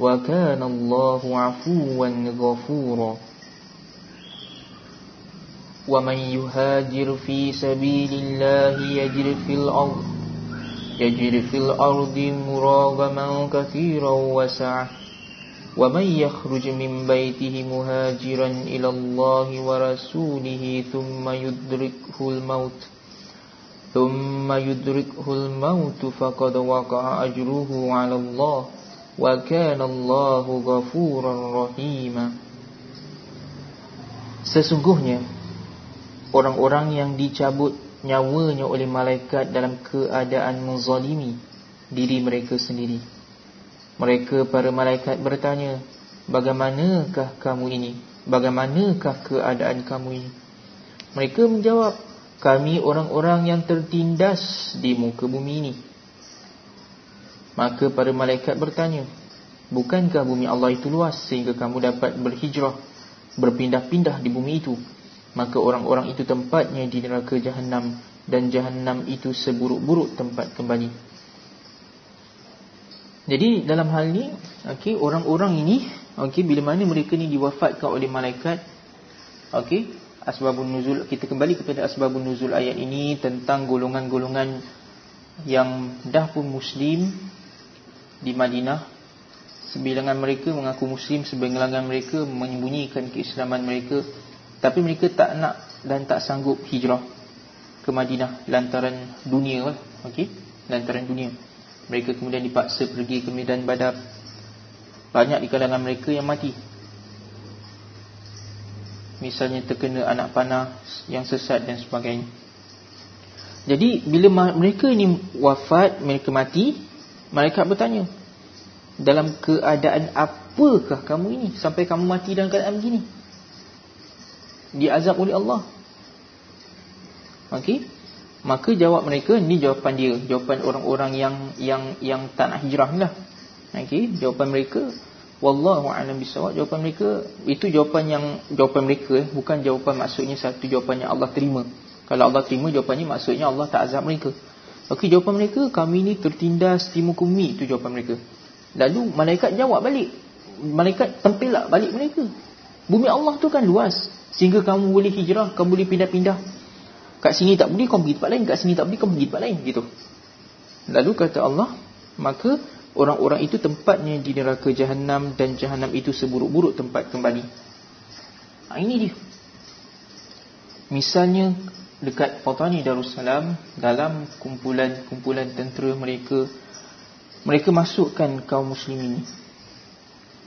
وكان الله عفوا غفورا. ومن يهاجر في سبيل الله يجر في الأرض يجري في الأرض مراغما كثيرا وسعة. ومن يخرج من بيته مهاجرا إلى الله ورسوله ثم يدركه الموت ثم يدركه الموت فقد وقع أجره على الله. وكان الله غفورا رحيما Sesungguhnya orang-orang yang dicabut nyawanya oleh malaikat dalam keadaan menzalimi diri mereka sendiri. Mereka para malaikat bertanya Bagaimanakah kamu ini Bagaimanakah keadaan kamu ini Mereka menjawab Kami orang-orang yang tertindas di muka bumi ini Maka para malaikat bertanya Bukankah bumi Allah itu luas Sehingga kamu dapat berhijrah Berpindah-pindah di bumi itu Maka orang-orang itu tempatnya di neraka jahannam Dan jahannam itu seburuk-buruk tempat kembali Jadi dalam hal ini okay, Orang-orang ini Okey, bila mana mereka ni diwafatkan oleh malaikat? Okey, asbabun nuzul kita kembali kepada asbabun nuzul ayat ini tentang golongan-golongan yang dah pun muslim di Madinah. Sebilangan mereka mengaku muslim, sebilangan mereka menyembunyikan keislaman mereka, tapi mereka tak nak dan tak sanggup hijrah ke Madinah lantaran dunia lah. Okey, lantaran dunia. Mereka kemudian dipaksa pergi ke medan Badar banyak di kalangan mereka yang mati Misalnya terkena anak panah Yang sesat dan sebagainya Jadi bila mereka ini wafat Mereka mati Mereka bertanya Dalam keadaan apakah kamu ini? Sampai kamu mati dalam keadaan begini? Diazab oleh Allah. Okey. Maka jawab mereka Ini jawapan dia. Jawapan orang-orang yang Yang yang tak nak hijrah lah. Okey, jawapan mereka wallahu a'lam bisawab jawapan mereka itu jawapan yang jawapan mereka bukan jawapan maksudnya satu jawapan yang Allah terima. Kalau Allah terima jawapannya maksudnya Allah tak azab mereka. Okey, jawapan mereka kami ni tertindas di muka bumi itu jawapan mereka. Lalu malaikat jawab balik. Malaikat tempelak balik mereka. Bumi Allah tu kan luas sehingga kamu boleh hijrah, kamu boleh pindah-pindah. Kat sini tak boleh kau pergi tempat lain, kat sini tak boleh kau pergi tempat lain gitu. Lalu kata Allah, maka Orang-orang itu tempatnya di neraka jahanam dan jahanam itu seburuk-buruk tempat kembali. Ha, ini dia. Misalnya dekat Fatani Darussalam dalam kumpulan-kumpulan tentera mereka mereka masukkan kaum muslimin.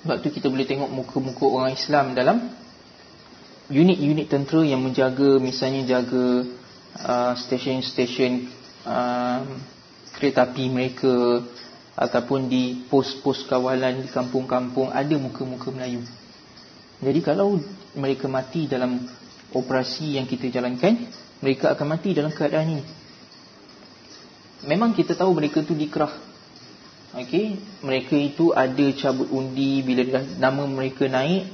Sebab tu kita boleh tengok muka-muka orang Islam dalam unit-unit tentera yang menjaga misalnya jaga uh, stesen-stesen uh, kereta api mereka ataupun di pos-pos kawalan di kampung-kampung ada muka-muka Melayu. Jadi kalau mereka mati dalam operasi yang kita jalankan, mereka akan mati dalam keadaan ini. Memang kita tahu mereka tu dikerah. Okey, mereka itu ada cabut undi bila nama mereka naik,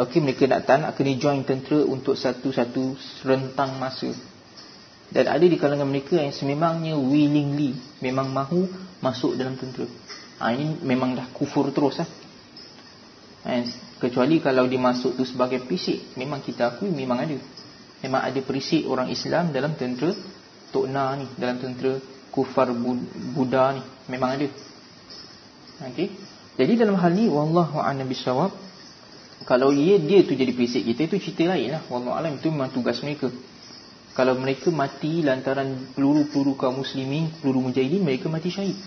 okey mereka nak tak nak kena join tentera untuk satu-satu rentang masa. Dan ada di kalangan mereka yang sememangnya willingly memang mahu masuk dalam tentera. Ha, ini memang dah kufur terus lah. Kecuali kalau dia masuk tu sebagai perisik, memang kita akui memang ada. Memang ada perisik orang Islam dalam tentera Tok Na ni, dalam tentera kufar Buddha ni, memang ada. Okey. Jadi dalam hal ni wallahu a'lam bisawab kalau dia dia tu jadi perisik kita itu cerita lain lah. Wallahu a'lam itu memang tugas mereka. Kalau mereka mati lantaran peluru-peluru kaum muslimin, peluru mujahidin, mereka mati syahid.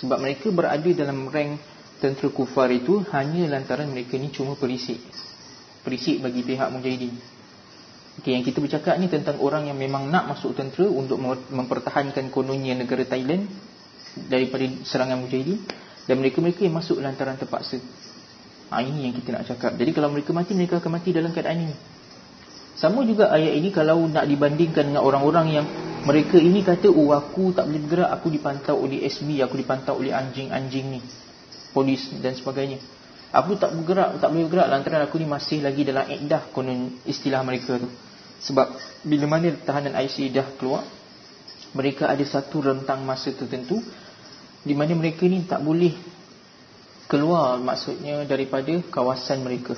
Sebab mereka berada dalam rank tentera kufar itu hanya lantaran mereka ni cuma perisik. Perisik bagi pihak mujahidin. Okay, yang kita bercakap ni tentang orang yang memang nak masuk tentera untuk mempertahankan kononnya negara Thailand daripada serangan mujahidin. Dan mereka-mereka yang masuk lantaran terpaksa. Ha, ini yang kita nak cakap. Jadi kalau mereka mati, mereka akan mati dalam keadaan ini. Sama juga ayat ini kalau nak dibandingkan dengan orang-orang yang mereka ini kata, oh aku tak boleh bergerak, aku dipantau oleh SB, aku dipantau oleh anjing-anjing ni, polis dan sebagainya. Aku tak bergerak, tak boleh bergerak lantaran aku ni masih lagi dalam iddah konon istilah mereka tu. Sebab bila mana tahanan IC dah keluar, mereka ada satu rentang masa tertentu di mana mereka ni tak boleh keluar maksudnya daripada kawasan mereka.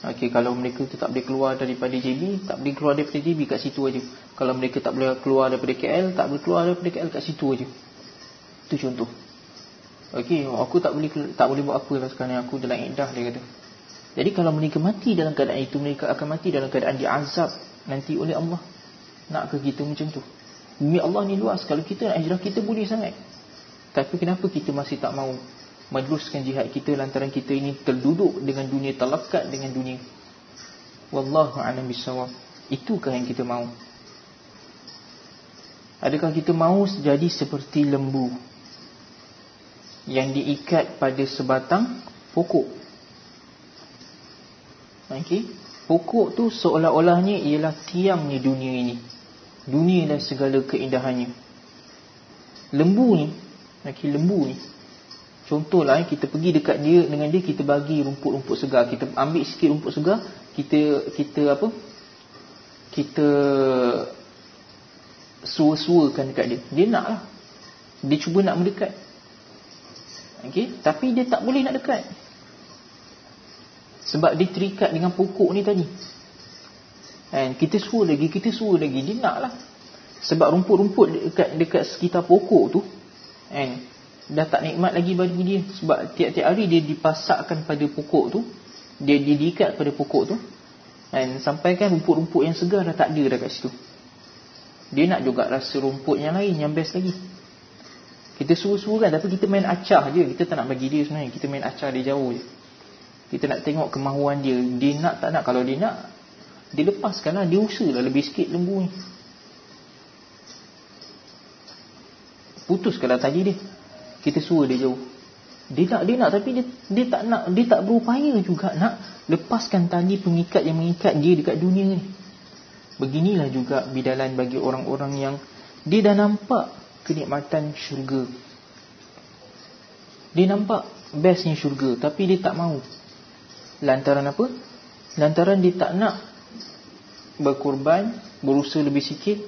Okey kalau mereka tu tak boleh keluar daripada JB, tak boleh keluar daripada JB kat situ aja. Kalau mereka tak boleh keluar daripada KL, tak boleh keluar daripada KL kat situ aja. Itu contoh. Okey, aku tak boleh tak boleh buat apa lah sekarang aku dalam iddah dia kata. Jadi kalau mereka mati dalam keadaan itu, mereka akan mati dalam keadaan diazab nanti oleh Allah. Nak ke kita macam tu? Bumi Allah ni luas. Kalau kita nak hijrah, kita boleh sangat. Tapi kenapa kita masih tak mau meneruskan jihad kita lantaran kita ini terduduk dengan dunia terlekat dengan dunia wallahu a'lam bissawab itukah yang kita mahu adakah kita mahu jadi seperti lembu yang diikat pada sebatang pokok. Okey. Pokok tu seolah-olahnya ialah tiangnya dunia ini. Dunia dan segala keindahannya. Lembu ni, okey lembu ni. Contohlah eh, kita pergi dekat dia dengan dia kita bagi rumput-rumput segar. Kita ambil sikit rumput segar, kita kita apa? Kita suwa-suwakan dekat dia. Dia naklah. Dia cuba nak mendekat. Okey, tapi dia tak boleh nak dekat. Sebab dia terikat dengan pokok ni tadi. And kita suruh lagi, kita suruh lagi, dia naklah. Sebab rumput-rumput dekat dekat sekitar pokok tu and dah tak nikmat lagi bagi dia sebab tiap-tiap hari dia dipasakkan pada pokok tu. Dia diikat pada pokok tu. And sampai kan rumput-rumput yang segar dah tak ada dah kat situ. Dia nak juga rasa rumput yang lain yang best lagi. Kita suruh-suruh kan Tapi kita main acah je Kita tak nak bagi dia sebenarnya Kita main acah dia jauh je Kita nak tengok kemahuan dia. Dia nak tak nak. Kalau dia nak Dia lepaskan lah. Dia usaha lah lebih sikit lembu ni. Putuskan lah tadi dia. Kita suruh dia jauh. Dia nak dia nak. Tapi dia, dia tak nak Dia tak berupaya juga nak Lepaskan tali pengikat yang mengikat dia dekat dunia ni. Beginilah juga bidalan bagi orang-orang yang Dia dah nampak kenikmatan syurga. Dia nampak bestnya syurga tapi dia tak mau. Lantaran apa? Lantaran dia tak nak berkorban, berusaha lebih sikit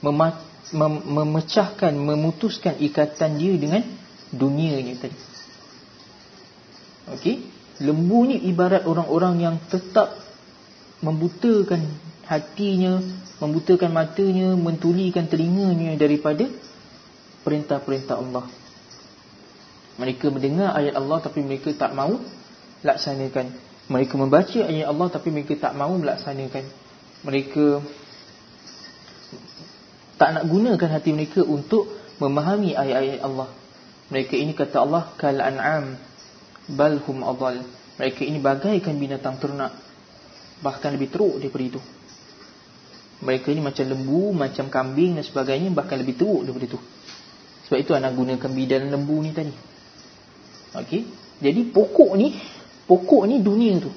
mem memecahkan, memutuskan ikatan dia dengan dunia ni tadi. Okey? Lembu ni ibarat orang-orang yang tetap membutakan hatinya, membutakan matanya, mentulikan telinganya daripada perintah-perintah Allah. Mereka mendengar ayat Allah tapi mereka tak mahu laksanakan. Mereka membaca ayat Allah tapi mereka tak mahu melaksanakan. Mereka tak nak gunakan hati mereka untuk memahami ayat-ayat Allah. Mereka ini kata Allah kal an'am bal hum adall. Mereka ini bagaikan binatang ternak bahkan lebih teruk daripada itu. Mereka ini macam lembu, macam kambing dan sebagainya bahkan lebih teruk daripada itu. Sebab itu anak gunakan bidan lembu ni tadi. Okey. Jadi pokok ni, pokok ni dunia tu.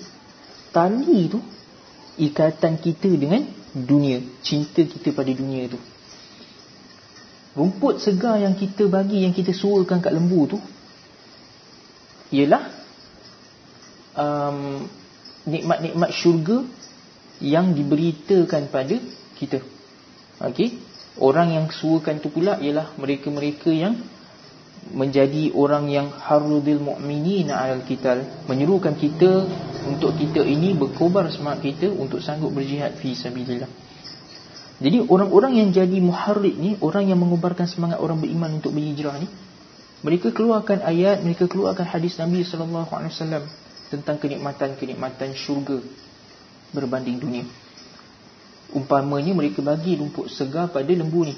Tali tu ikatan kita dengan dunia, cinta kita pada dunia tu. Rumput segar yang kita bagi, yang kita suruhkan kat lembu tu ialah um, nikmat-nikmat syurga yang diberitakan pada kita. Okey. Orang yang suakan tu pula ialah mereka-mereka yang menjadi orang yang harudil mu'minin alal qital menyerukan kita untuk kita ini berkobar semangat kita untuk sanggup berjihad fi sabilillah. Jadi orang-orang yang jadi muharrik ni, orang yang mengobarkan semangat orang beriman untuk berhijrah ni, mereka keluarkan ayat, mereka keluarkan hadis Nabi sallallahu alaihi wasallam tentang kenikmatan-kenikmatan syurga berbanding dunia. Umpamanya mereka bagi rumput segar pada lembu ni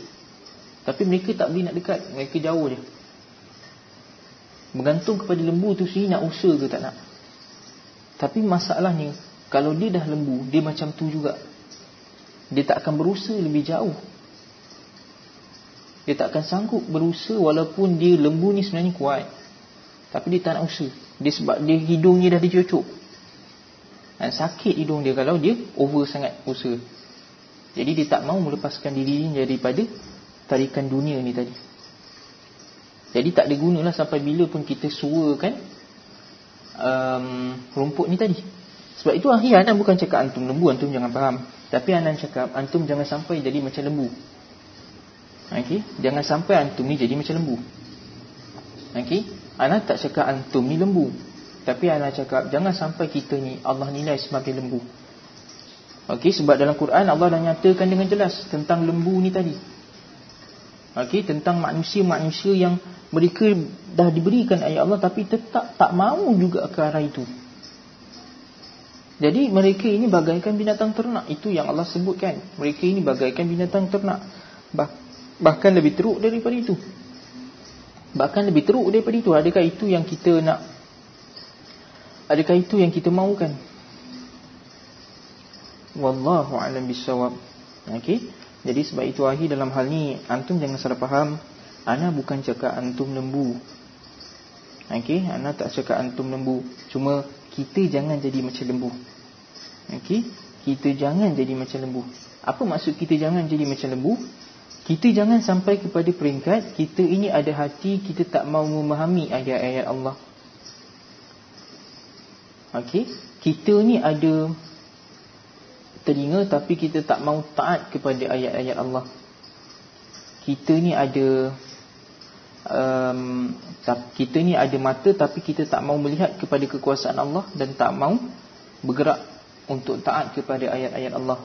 Tapi mereka tak boleh nak dekat Mereka jauh je Bergantung kepada lembu tu sendiri nak usaha ke tak nak. Tapi masalahnya Kalau dia dah lembu Dia macam tu juga. Dia tak akan berusaha lebih jauh. Dia tak akan sanggup berusaha Walaupun dia lembu ni sebenarnya kuat. Tapi dia tak nak usaha. Dia sebab dia hidungnya dah dicocok Dan sakit hidung dia Kalau dia over sangat usaha. Jadi dia tak mau melepaskan diri daripada tarikan dunia ni tadi. Jadi tak ada gunalah sampai bila pun kita suakan um, rumput ni tadi. Sebab itu akhir Anan bukan cakap antum lembu, antum jangan faham. Tapi Anan cakap antum jangan sampai jadi macam lembu. Okay? Jangan sampai antum ni jadi macam lembu. Okay? Anan tak cakap antum ni lembu. Tapi Anan cakap jangan sampai kita ni Allah nilai sebagai lembu. Okey sebab dalam Quran Allah dah nyatakan dengan jelas tentang lembu ni tadi. Okey tentang manusia-manusia yang mereka dah diberikan ayat Allah tapi tetap tak mau juga ke arah itu. Jadi mereka ini bagaikan binatang ternak itu yang Allah sebutkan. Mereka ini bagaikan binatang ternak. Bah bahkan lebih teruk daripada itu. Bahkan lebih teruk daripada itu. Adakah itu yang kita nak Adakah itu yang kita mahukan? Wallahu alam bisawab Okey Jadi sebab itu akhir dalam hal ni Antum jangan salah faham Ana bukan cakap antum lembu Okey, ana tak cakap antum lembu. Cuma kita jangan jadi macam lembu. Okey, kita jangan jadi macam lembu. Apa maksud kita jangan jadi macam lembu? Kita jangan sampai kepada peringkat kita ini ada hati kita tak mau memahami ayat-ayat Allah. Okey, kita ni ada telinga tapi kita tak mau taat kepada ayat-ayat Allah. Kita ni ada um, kita ni ada mata tapi kita tak mau melihat kepada kekuasaan Allah dan tak mau bergerak untuk taat kepada ayat-ayat Allah.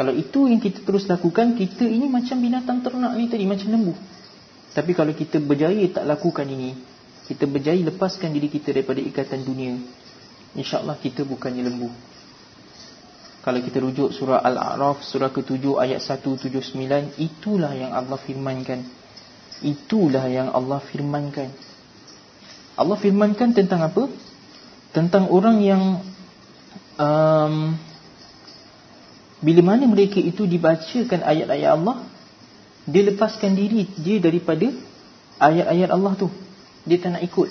Kalau itu yang kita terus lakukan, kita ini macam binatang ternak ni tadi, macam lembu. Tapi kalau kita berjaya tak lakukan ini, kita berjaya lepaskan diri kita daripada ikatan dunia, insyaAllah kita bukannya lembu. Kalau kita rujuk surah Al-A'raf, surah ke-7 ayat 179, itulah yang Allah firmankan. Itulah yang Allah firmankan Allah firmankan tentang apa? Tentang orang yang um, Bila mana mereka itu dibacakan ayat-ayat Allah Dia lepaskan diri dia daripada Ayat-ayat Allah tu Dia tak nak ikut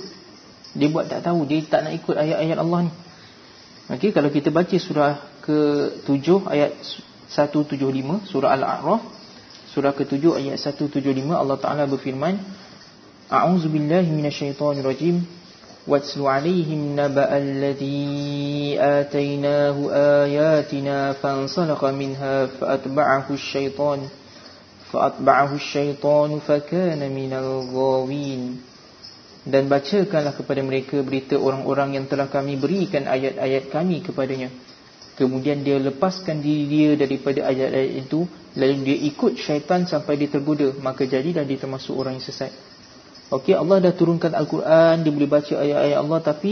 Dia buat tak tahu Dia tak nak ikut ayat-ayat Allah ni Okay, kalau kita baca surah ke-7 ayat 175 surah Al-A'raf. Surah ke-7 ayat 175 Allah Taala berfirman A'udzu billahi minasyaitonir rajim. Watslu 'alaihim naba'al ladzi atainahu ayatina fansalakha minha fa'atba'ahu asy-syaitan fa'atba'ahu asy-syaitan fakana minal ghawin. Dan bacakanlah kepada mereka berita orang-orang yang telah kami berikan ayat-ayat kami kepadanya Kemudian dia lepaskan diri dia daripada ayat-ayat itu Lalu dia ikut syaitan sampai dia tergoda. Maka jadilah dia termasuk orang yang sesat. Okey, Allah dah turunkan Al-Quran Dia boleh baca ayat-ayat Allah Tapi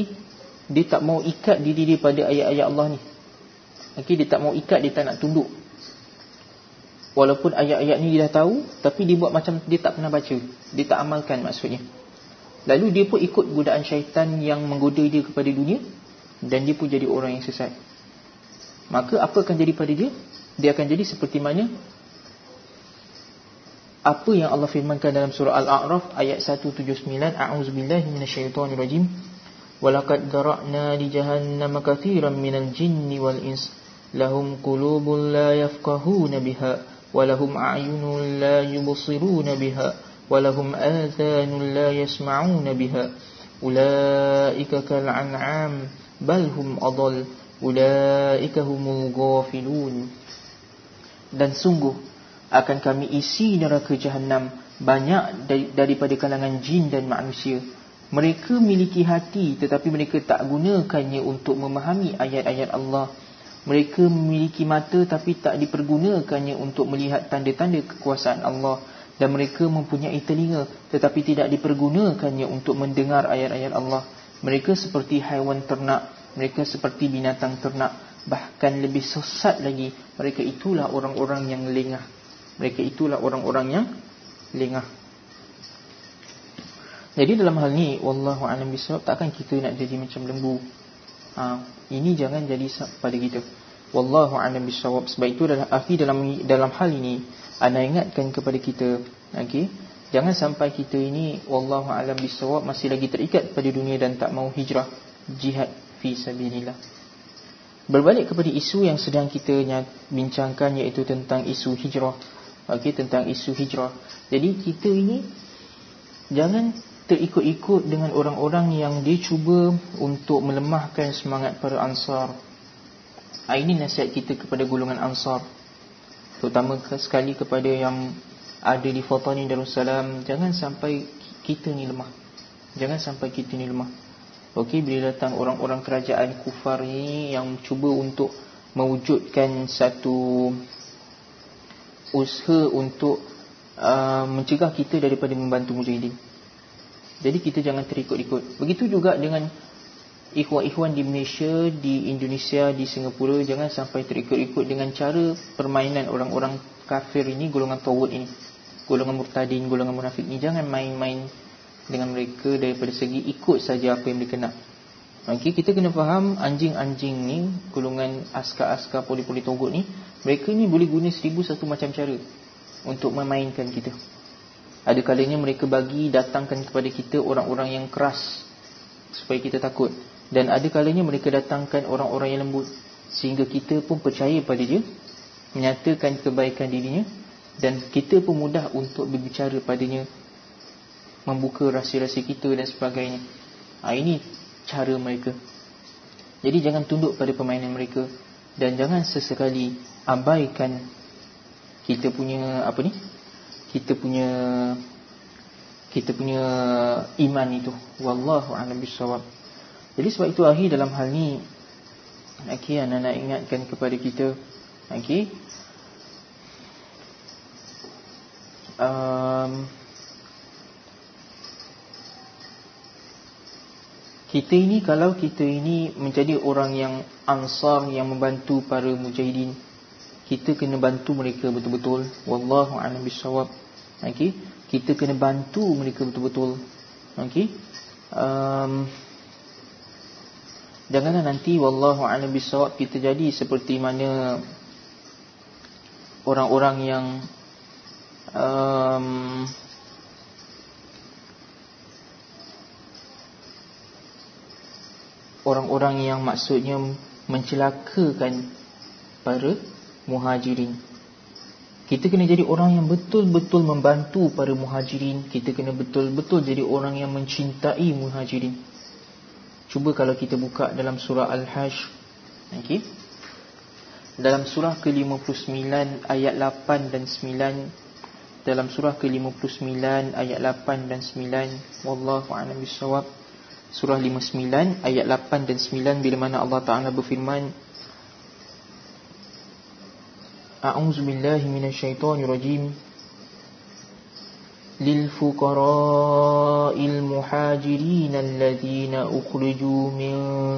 dia tak mau ikat diri dia pada ayat-ayat Allah ni. Okey, dia tak mau ikat, dia tak nak tunduk. Walaupun ayat-ayat ni dia dah tahu Tapi dia buat macam dia tak pernah baca. Dia tak amalkan maksudnya. Lalu dia pun ikut godaan syaitan yang menggoda dia kepada dunia Dan dia pun jadi orang yang sesat Maka apa akan jadi pada dia? Dia akan jadi seperti mana? Apa yang Allah firmankan dalam surah Al-A'raf ayat 179 A'udzubillahi minasyaitonirrajim Walaqad dara'na li jahannam katsiran minal jinni wal ins lahum qulubun la yafqahuna biha walahum a'yunun la yubsiruna biha walahum adhanun la yasma'una biha ulaika kal an'am bal hum adall Ulaika humul ghafilun Dan sungguh akan kami isi neraka jahanam banyak daripada kalangan jin dan manusia. Mereka miliki hati tetapi mereka tak gunakannya untuk memahami ayat-ayat Allah. Mereka memiliki mata tapi tak dipergunakannya untuk melihat tanda-tanda kekuasaan Allah dan mereka mempunyai telinga tetapi tidak dipergunakannya untuk mendengar ayat-ayat Allah. Mereka seperti haiwan ternak mereka seperti binatang ternak Bahkan lebih sesat lagi. Mereka itulah orang-orang yang lengah. Mereka itulah orang-orang yang lengah. Jadi dalam hal ni Wallahu'alam bisawab Takkan kita nak jadi macam lembu? Ha, Ini jangan jadi pada kita. Wallahu'alam bisawab Sebab itu adalah Afi dalam dalam hal ini Anda ingatkan kepada kita okay? Jangan sampai kita ini Wallahu'alam bisawab Masih lagi terikat pada dunia Dan tak mau hijrah Jihad fi sabilillah. Berbalik kepada isu yang sedang kita bincangkan iaitu tentang isu hijrah. Okey tentang isu hijrah. Jadi kita ini jangan terikut-ikut dengan orang-orang yang dia cuba untuk melemahkan semangat para ansar. Ah, ini nasihat kita kepada golongan ansar. Terutama sekali kepada yang ada di Fatani Darussalam, jangan sampai kita ni lemah. Jangan sampai kita ni lemah. Okey, bila datang orang-orang kerajaan kufar ini yang cuba untuk mewujudkan satu usaha untuk uh, mencegah kita daripada membantu mujahidin. Jadi kita jangan terikut-ikut. Begitu juga dengan ikhwan-ikhwan di Malaysia, di Indonesia, di Singapura jangan sampai terikut-ikut dengan cara permainan orang-orang kafir ini, golongan tawud ini. Golongan murtadin, golongan munafik ini jangan main-main dengan mereka daripada segi ikut saja apa yang nak. Okay, kita kena faham anjing-anjing ni, golongan askar-askar poli-poli togut ni, mereka ni boleh guna seribu satu macam cara untuk memainkan kita. Ada kalanya mereka bagi datangkan kepada kita orang-orang yang keras supaya kita takut. Dan ada kalanya mereka datangkan orang-orang yang lembut sehingga kita pun percaya pada dia, menyatakan kebaikan dirinya dan kita pun mudah untuk berbicara padanya, membuka rahsia-rahsia kita dan sebagainya. Ha, ini cara mereka. Jadi jangan tunduk pada permainan mereka dan jangan sesekali abaikan kita punya apa ni? kita punya kita punya iman itu wallahu a'lam bissawab jadi sebab itu akhir dalam hal ni okey anak nak ingatkan kepada kita okey um, kita ini kalau kita ini menjadi orang yang ansar yang membantu para mujahidin kita kena bantu mereka betul-betul. Wallahu a'lam bissawab. Okey? Kita kena bantu mereka betul-betul. Okey? Um, janganlah nanti wallahu a'lam bissawab kita jadi seperti mana orang-orang yang um, orang-orang yang maksudnya mencelakakan para muhajirin. Kita kena jadi orang yang betul-betul membantu para muhajirin. Kita kena betul-betul jadi orang yang mencintai muhajirin. Cuba kalau kita buka dalam surah Al-Hajj okay. Dalam surah ke-59 ayat 8 dan 9 Dalam surah ke-59 ayat 8 dan 9 Wallahu'alam bisawab Surah 59 ayat 8 dan 9 Bila mana Allah Ta'ala berfirman أعوذ بالله من الشيطان الرجيم للفقراء المحاجرين الذين أخرجوا من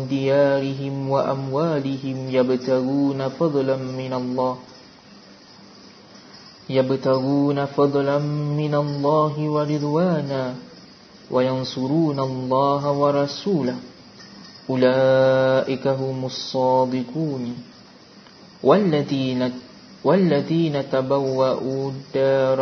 ديارهم وأموالهم يبتغون فضلا من الله يبتغون فضلا من الله ورضوانا وينصرون الله ورسوله. أولئك هم الصادقون. والذين والذين تبوأوا الدار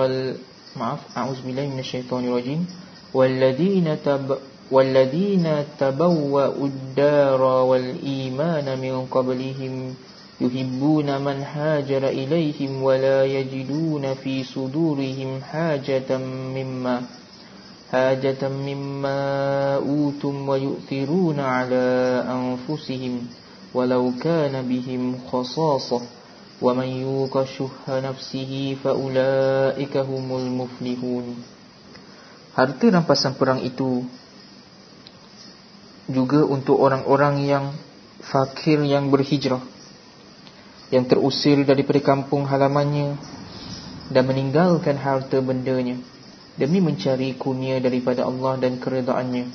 معف أعوذ بالله من الشيطان الرجيم. والذين تب والذين تبوأوا الدار والإيمان من قبلهم يحبون من هاجر إليهم ولا يجدون في صدورهم حاجة مما حاجة مما أوتم ويؤثرون على أنفسهم ولو كان بهم خصاصة ومن يوق شح نفسه فأولئك هم المفلحون Harta rampasan perang itu juga untuk orang-orang yang fakir yang berhijrah yang terusir daripada kampung halamannya dan meninggalkan harta bendanya demi mencari kurnia daripada Allah dan keredaannya.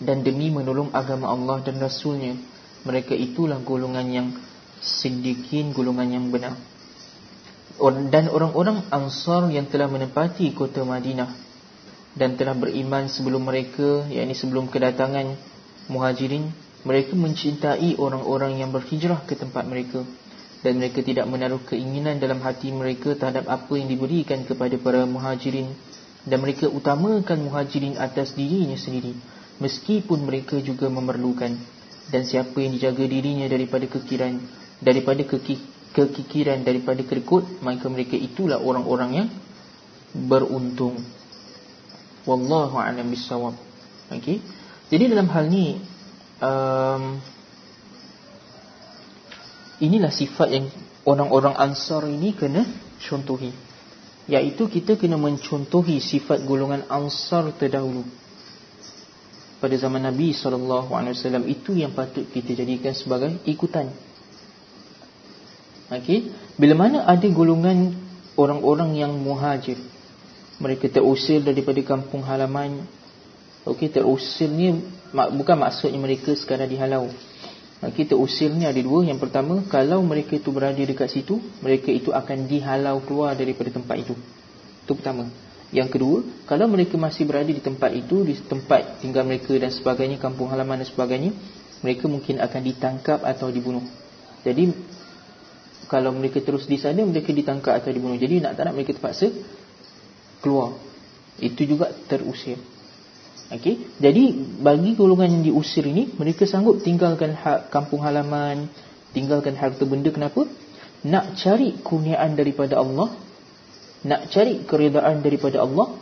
Dan demi menolong agama Allah dan Rasulnya. Mereka itulah golongan yang Siddiqin golongan yang benar. Dan orang-orang Ansar yang telah menempati kota Madinah. Dan telah beriman sebelum mereka yakni sebelum kedatangan Muhajirin Mereka mencintai orang-orang yang berhijrah ke tempat mereka. Dan mereka tidak menaruh keinginan dalam hati mereka Terhadap apa yang diberikan kepada para Muhajirin Dan mereka utamakan Muhajirin atas dirinya sendiri Meskipun mereka juga memerlukan. Dan siapa yang dijaga dirinya daripada kekiran daripada kekikiran daripada kerikut maka mereka itulah orang-orang yang beruntung. Wallahu a'lam bissawab. Okey. Jadi dalam hal ni um, inilah sifat yang orang-orang ansar ini kena contohi iaitu kita kena mencontohi sifat golongan ansar terdahulu pada zaman Nabi SAW itu yang patut kita jadikan sebagai ikutan Okey, bila mana ada golongan orang-orang yang muhajir, mereka terusir daripada kampung halaman. Okey, terusir ni bukan maksudnya mereka sekadar dihalau. Terusir ni ada dua. Yang pertama, kalau mereka itu berada dekat situ, mereka itu akan dihalau keluar daripada tempat itu. Itu pertama. Yang kedua, kalau mereka masih berada di tempat itu, di tempat tinggal mereka dan sebagainya, kampung halaman dan sebagainya, mereka mungkin akan ditangkap atau dibunuh. Jadi kalau mereka terus di sana mereka ditangkap atau dibunuh jadi nak tak nak mereka terpaksa keluar Itu juga terusir Okey, jadi bagi golongan yang diusir ini mereka sanggup tinggalkan hak kampung halaman, tinggalkan harta benda kenapa? Nak cari kurniaan daripada Allah, nak cari keridaan daripada Allah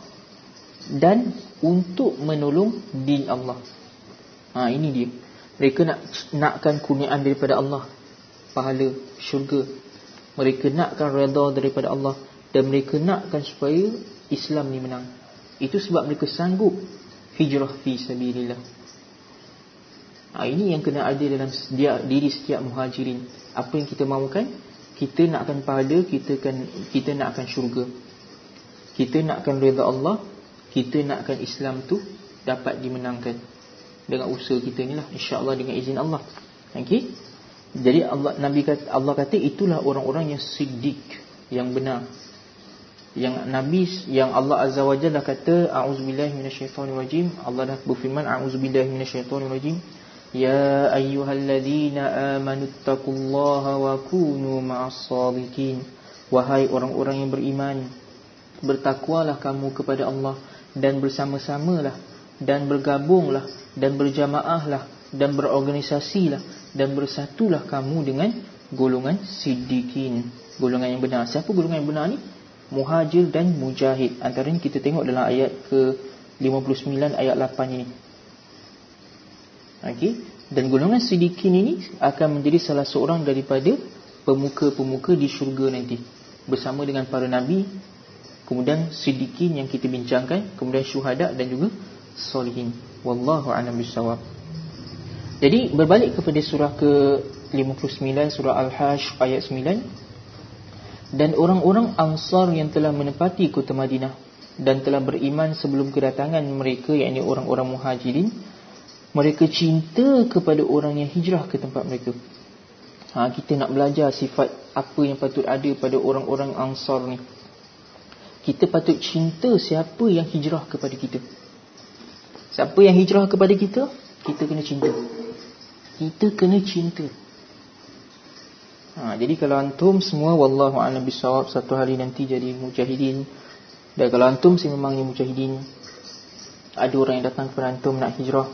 dan untuk menolong din Allah. Ha ini dia. Mereka nak nakkan kurniaan daripada Allah, pahala syurga. Mereka nakkan redha daripada Allah dan mereka nakkan supaya Islam ni menang. Itu sebab mereka sanggup hijrah fi sabilillah. Ha, ini yang kena ada dalam dia, diri setiap muhajirin. Apa yang kita mahukan? Kita nakkan pahala, kita kan kita nakkan syurga. Kita nakkan redha Allah, kita nakkan Islam tu dapat dimenangkan dengan usaha kita ni lah insya-Allah dengan izin Allah. Okey. Jadi Allah Nabi kata Allah kata itulah orang-orang yang siddiq, yang benar yang Nabi yang Allah Azza wa Jalla kata a'udzubillahi minasyaitonir rajim Allah dah berfirman a'udzubillahi minasyaitonir rajim ya ayyuhalladzina amanuttaqullaha wa kunu ma'as sadiqin. Wahai orang-orang yang beriman bertakwalah kamu kepada Allah dan bersama-samalah dan bergabunglah dan berjamaahlah dan berorganisasilah dan bersatulah kamu dengan golongan siddiqin. Golongan yang benar. Siapa golongan yang benar ni muhajir dan mujahid. Antaranya kita tengok dalam ayat ke 59 ayat 8 ini. Okey, dan golongan sidikin ini akan menjadi salah seorang daripada pemuka-pemuka di syurga nanti bersama dengan para nabi, kemudian sidikin yang kita bincangkan, kemudian syuhada dan juga solihin. Wallahu a'lam bissawab. Jadi berbalik kepada surah ke 59 surah Al-Hajj ayat 9 dan orang-orang Ansar yang telah menepati kota Madinah dan telah beriman sebelum kedatangan mereka yakni orang-orang Muhajirin mereka cinta kepada orang yang hijrah ke tempat mereka. Ha kita nak belajar sifat apa yang patut ada pada orang-orang Ansar ni. Kita patut cinta siapa yang hijrah kepada kita. Siapa yang hijrah kepada kita, kita kena cinta. Kita kena cinta. Ha, jadi kalau antum semua wallahu a'lam bisawab satu hari nanti jadi mujahidin. Dan kalau antum sih memangnya mujahidin, ada orang yang datang kepada antum nak hijrah.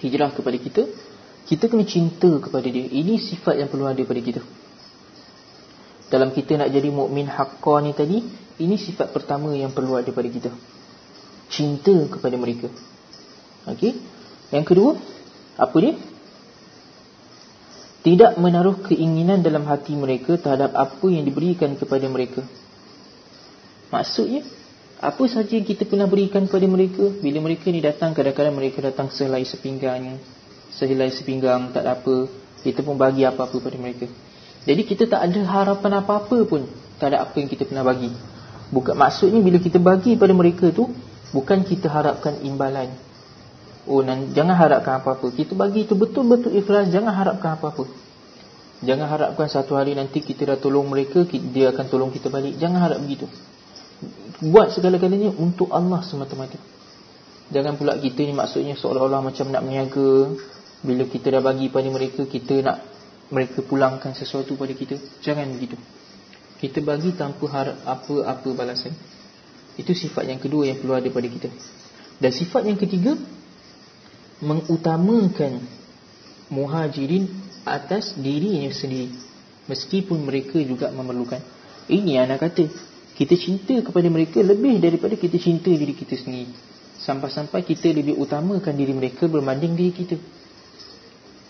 Hijrah kepada kita, kita kena cinta kepada dia. Ini sifat yang perlu ada pada kita. Dalam kita nak jadi mukmin haqqan ni tadi, ini sifat pertama yang perlu ada pada kita. Cinta kepada mereka. Okey. Yang kedua, apa dia? Tidak menaruh keinginan dalam hati mereka terhadap apa yang diberikan kepada mereka. Maksudnya, apa saja yang kita pernah berikan kepada mereka, bila mereka ni datang, kadang-kadang mereka datang sehelai sepinggang, sehelai sepinggang, tak ada apa, kita pun bagi apa-apa pada mereka. Jadi kita tak ada harapan apa-apa pun terhadap apa yang kita pernah bagi. Bukan maksudnya bila kita bagi pada mereka tu, bukan kita harapkan imbalan. Oh, nan, jangan harapkan apa-apa. Kita bagi itu betul-betul ikhlas, jangan harapkan apa-apa. Jangan harapkan satu hari nanti kita dah tolong mereka, dia akan tolong kita balik. Jangan harap begitu. Buat segala-galanya untuk Allah semata-mata. Jangan pula kita ni maksudnya seolah-olah macam nak meniaga. Bila kita dah bagi pada mereka, kita nak mereka pulangkan sesuatu pada kita. Jangan begitu. Kita bagi tanpa harap apa-apa balasan. Itu sifat yang kedua yang perlu ada pada kita. Dan sifat yang ketiga, mengutamakan muhajirin atas dirinya sendiri. Meskipun mereka juga memerlukan. Ini anak kata kita cinta kepada mereka lebih daripada kita cinta diri kita sendiri. Sampai-sampai kita lebih utamakan diri mereka berbanding diri kita.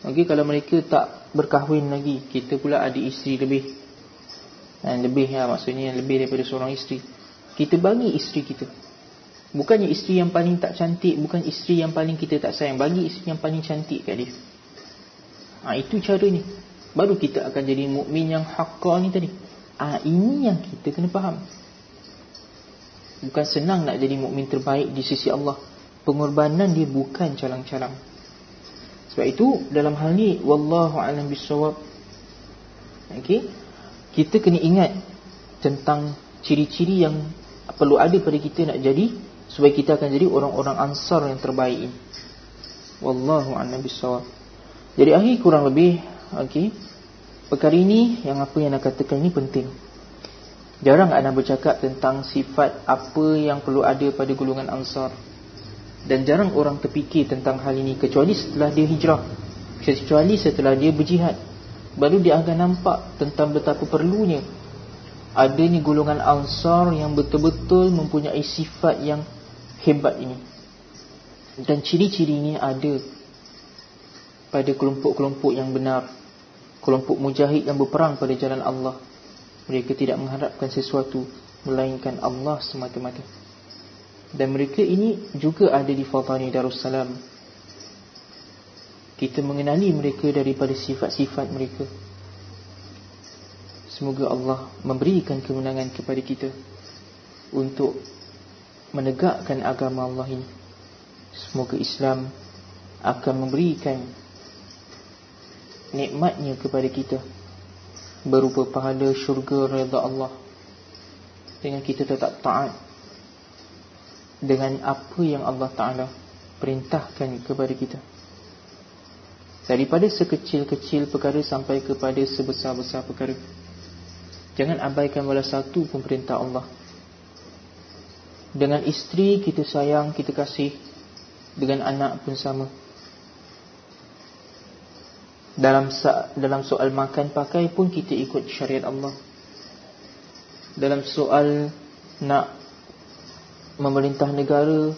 Okey kalau mereka tak berkahwin lagi kita pula ada isteri lebih. Dan lebih ya maksudnya lebih daripada seorang isteri. Kita bagi isteri kita Bukannya isteri yang paling tak cantik Bukan isteri yang paling kita tak sayang. Bagi isteri yang paling cantik kat dia ha, Itu ni Baru kita akan jadi mukmin yang haqqa ni tadi. Ha, Ini yang kita kena faham. Bukan senang nak jadi mukmin terbaik di sisi Allah. Pengorbanan dia bukan calang-calang. Sebab itu dalam hal ni Wallahu alam bisawab okay? Kita kena ingat Tentang ciri-ciri yang Perlu ada pada kita nak jadi supaya kita akan jadi orang-orang ansar yang terbaik. Wallahu a'lam bissawab. Jadi akhir kurang lebih okey. Perkara ini yang apa yang nak katakan ini penting. Jarang Ana bercakap tentang sifat apa yang perlu ada pada golongan Ansar. Dan jarang orang terfikir tentang hal ini kecuali setelah dia hijrah. Kecuali setelah dia berjihad. Baru dia akan nampak tentang betapa perlunya adanya golongan Ansar yang betul-betul mempunyai sifat yang hebat ini. Dan ciri-ciri ini ada pada kelompok-kelompok yang benar. Kelompok mujahid yang berperang pada jalan Allah. Mereka tidak mengharapkan sesuatu melainkan Allah semata-mata. Dan mereka ini juga ada di Fatani Darussalam. Kita mengenali mereka daripada sifat-sifat mereka. Semoga Allah memberikan kemenangan kepada kita untuk menegakkan agama Allah ini. Semoga Islam akan memberikan nikmatnya kepada kita. Berupa pahala syurga redha Allah. Dengan kita tetap taat dengan apa yang Allah Taala perintahkan kepada kita. Daripada sekecil-kecil perkara sampai kepada sebesar-besar perkara. Jangan abaikan wala satu pun perintah Allah dengan isteri kita sayang kita kasih dengan anak pun sama dalam dalam soal makan pakai pun kita ikut syariat Allah. Dalam soal nak memerintah negara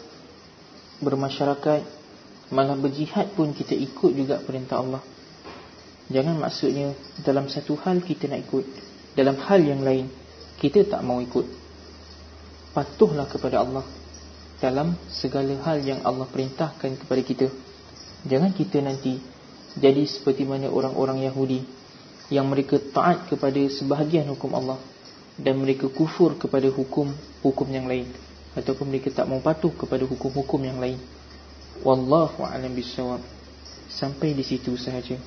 bermasyarakat malah berjihad pun kita ikut juga perintah Allah. Jangan maksudnya dalam satu hal kita nak ikut, dalam hal yang lain kita tak mau ikut. Patuhlah kepada Allah dalam segala hal yang Allah perintahkan kepada kita. Jangan kita nanti jadi seperti mana orang-orang Yahudi yang mereka taat kepada sebahagian hukum Allah dan mereka kufur kepada hukum-hukum yang lain ataupun mereka tak mau patuh kepada hukum-hukum yang lain. Wallahu a'lam bishawab. Sampai di situ sahaja.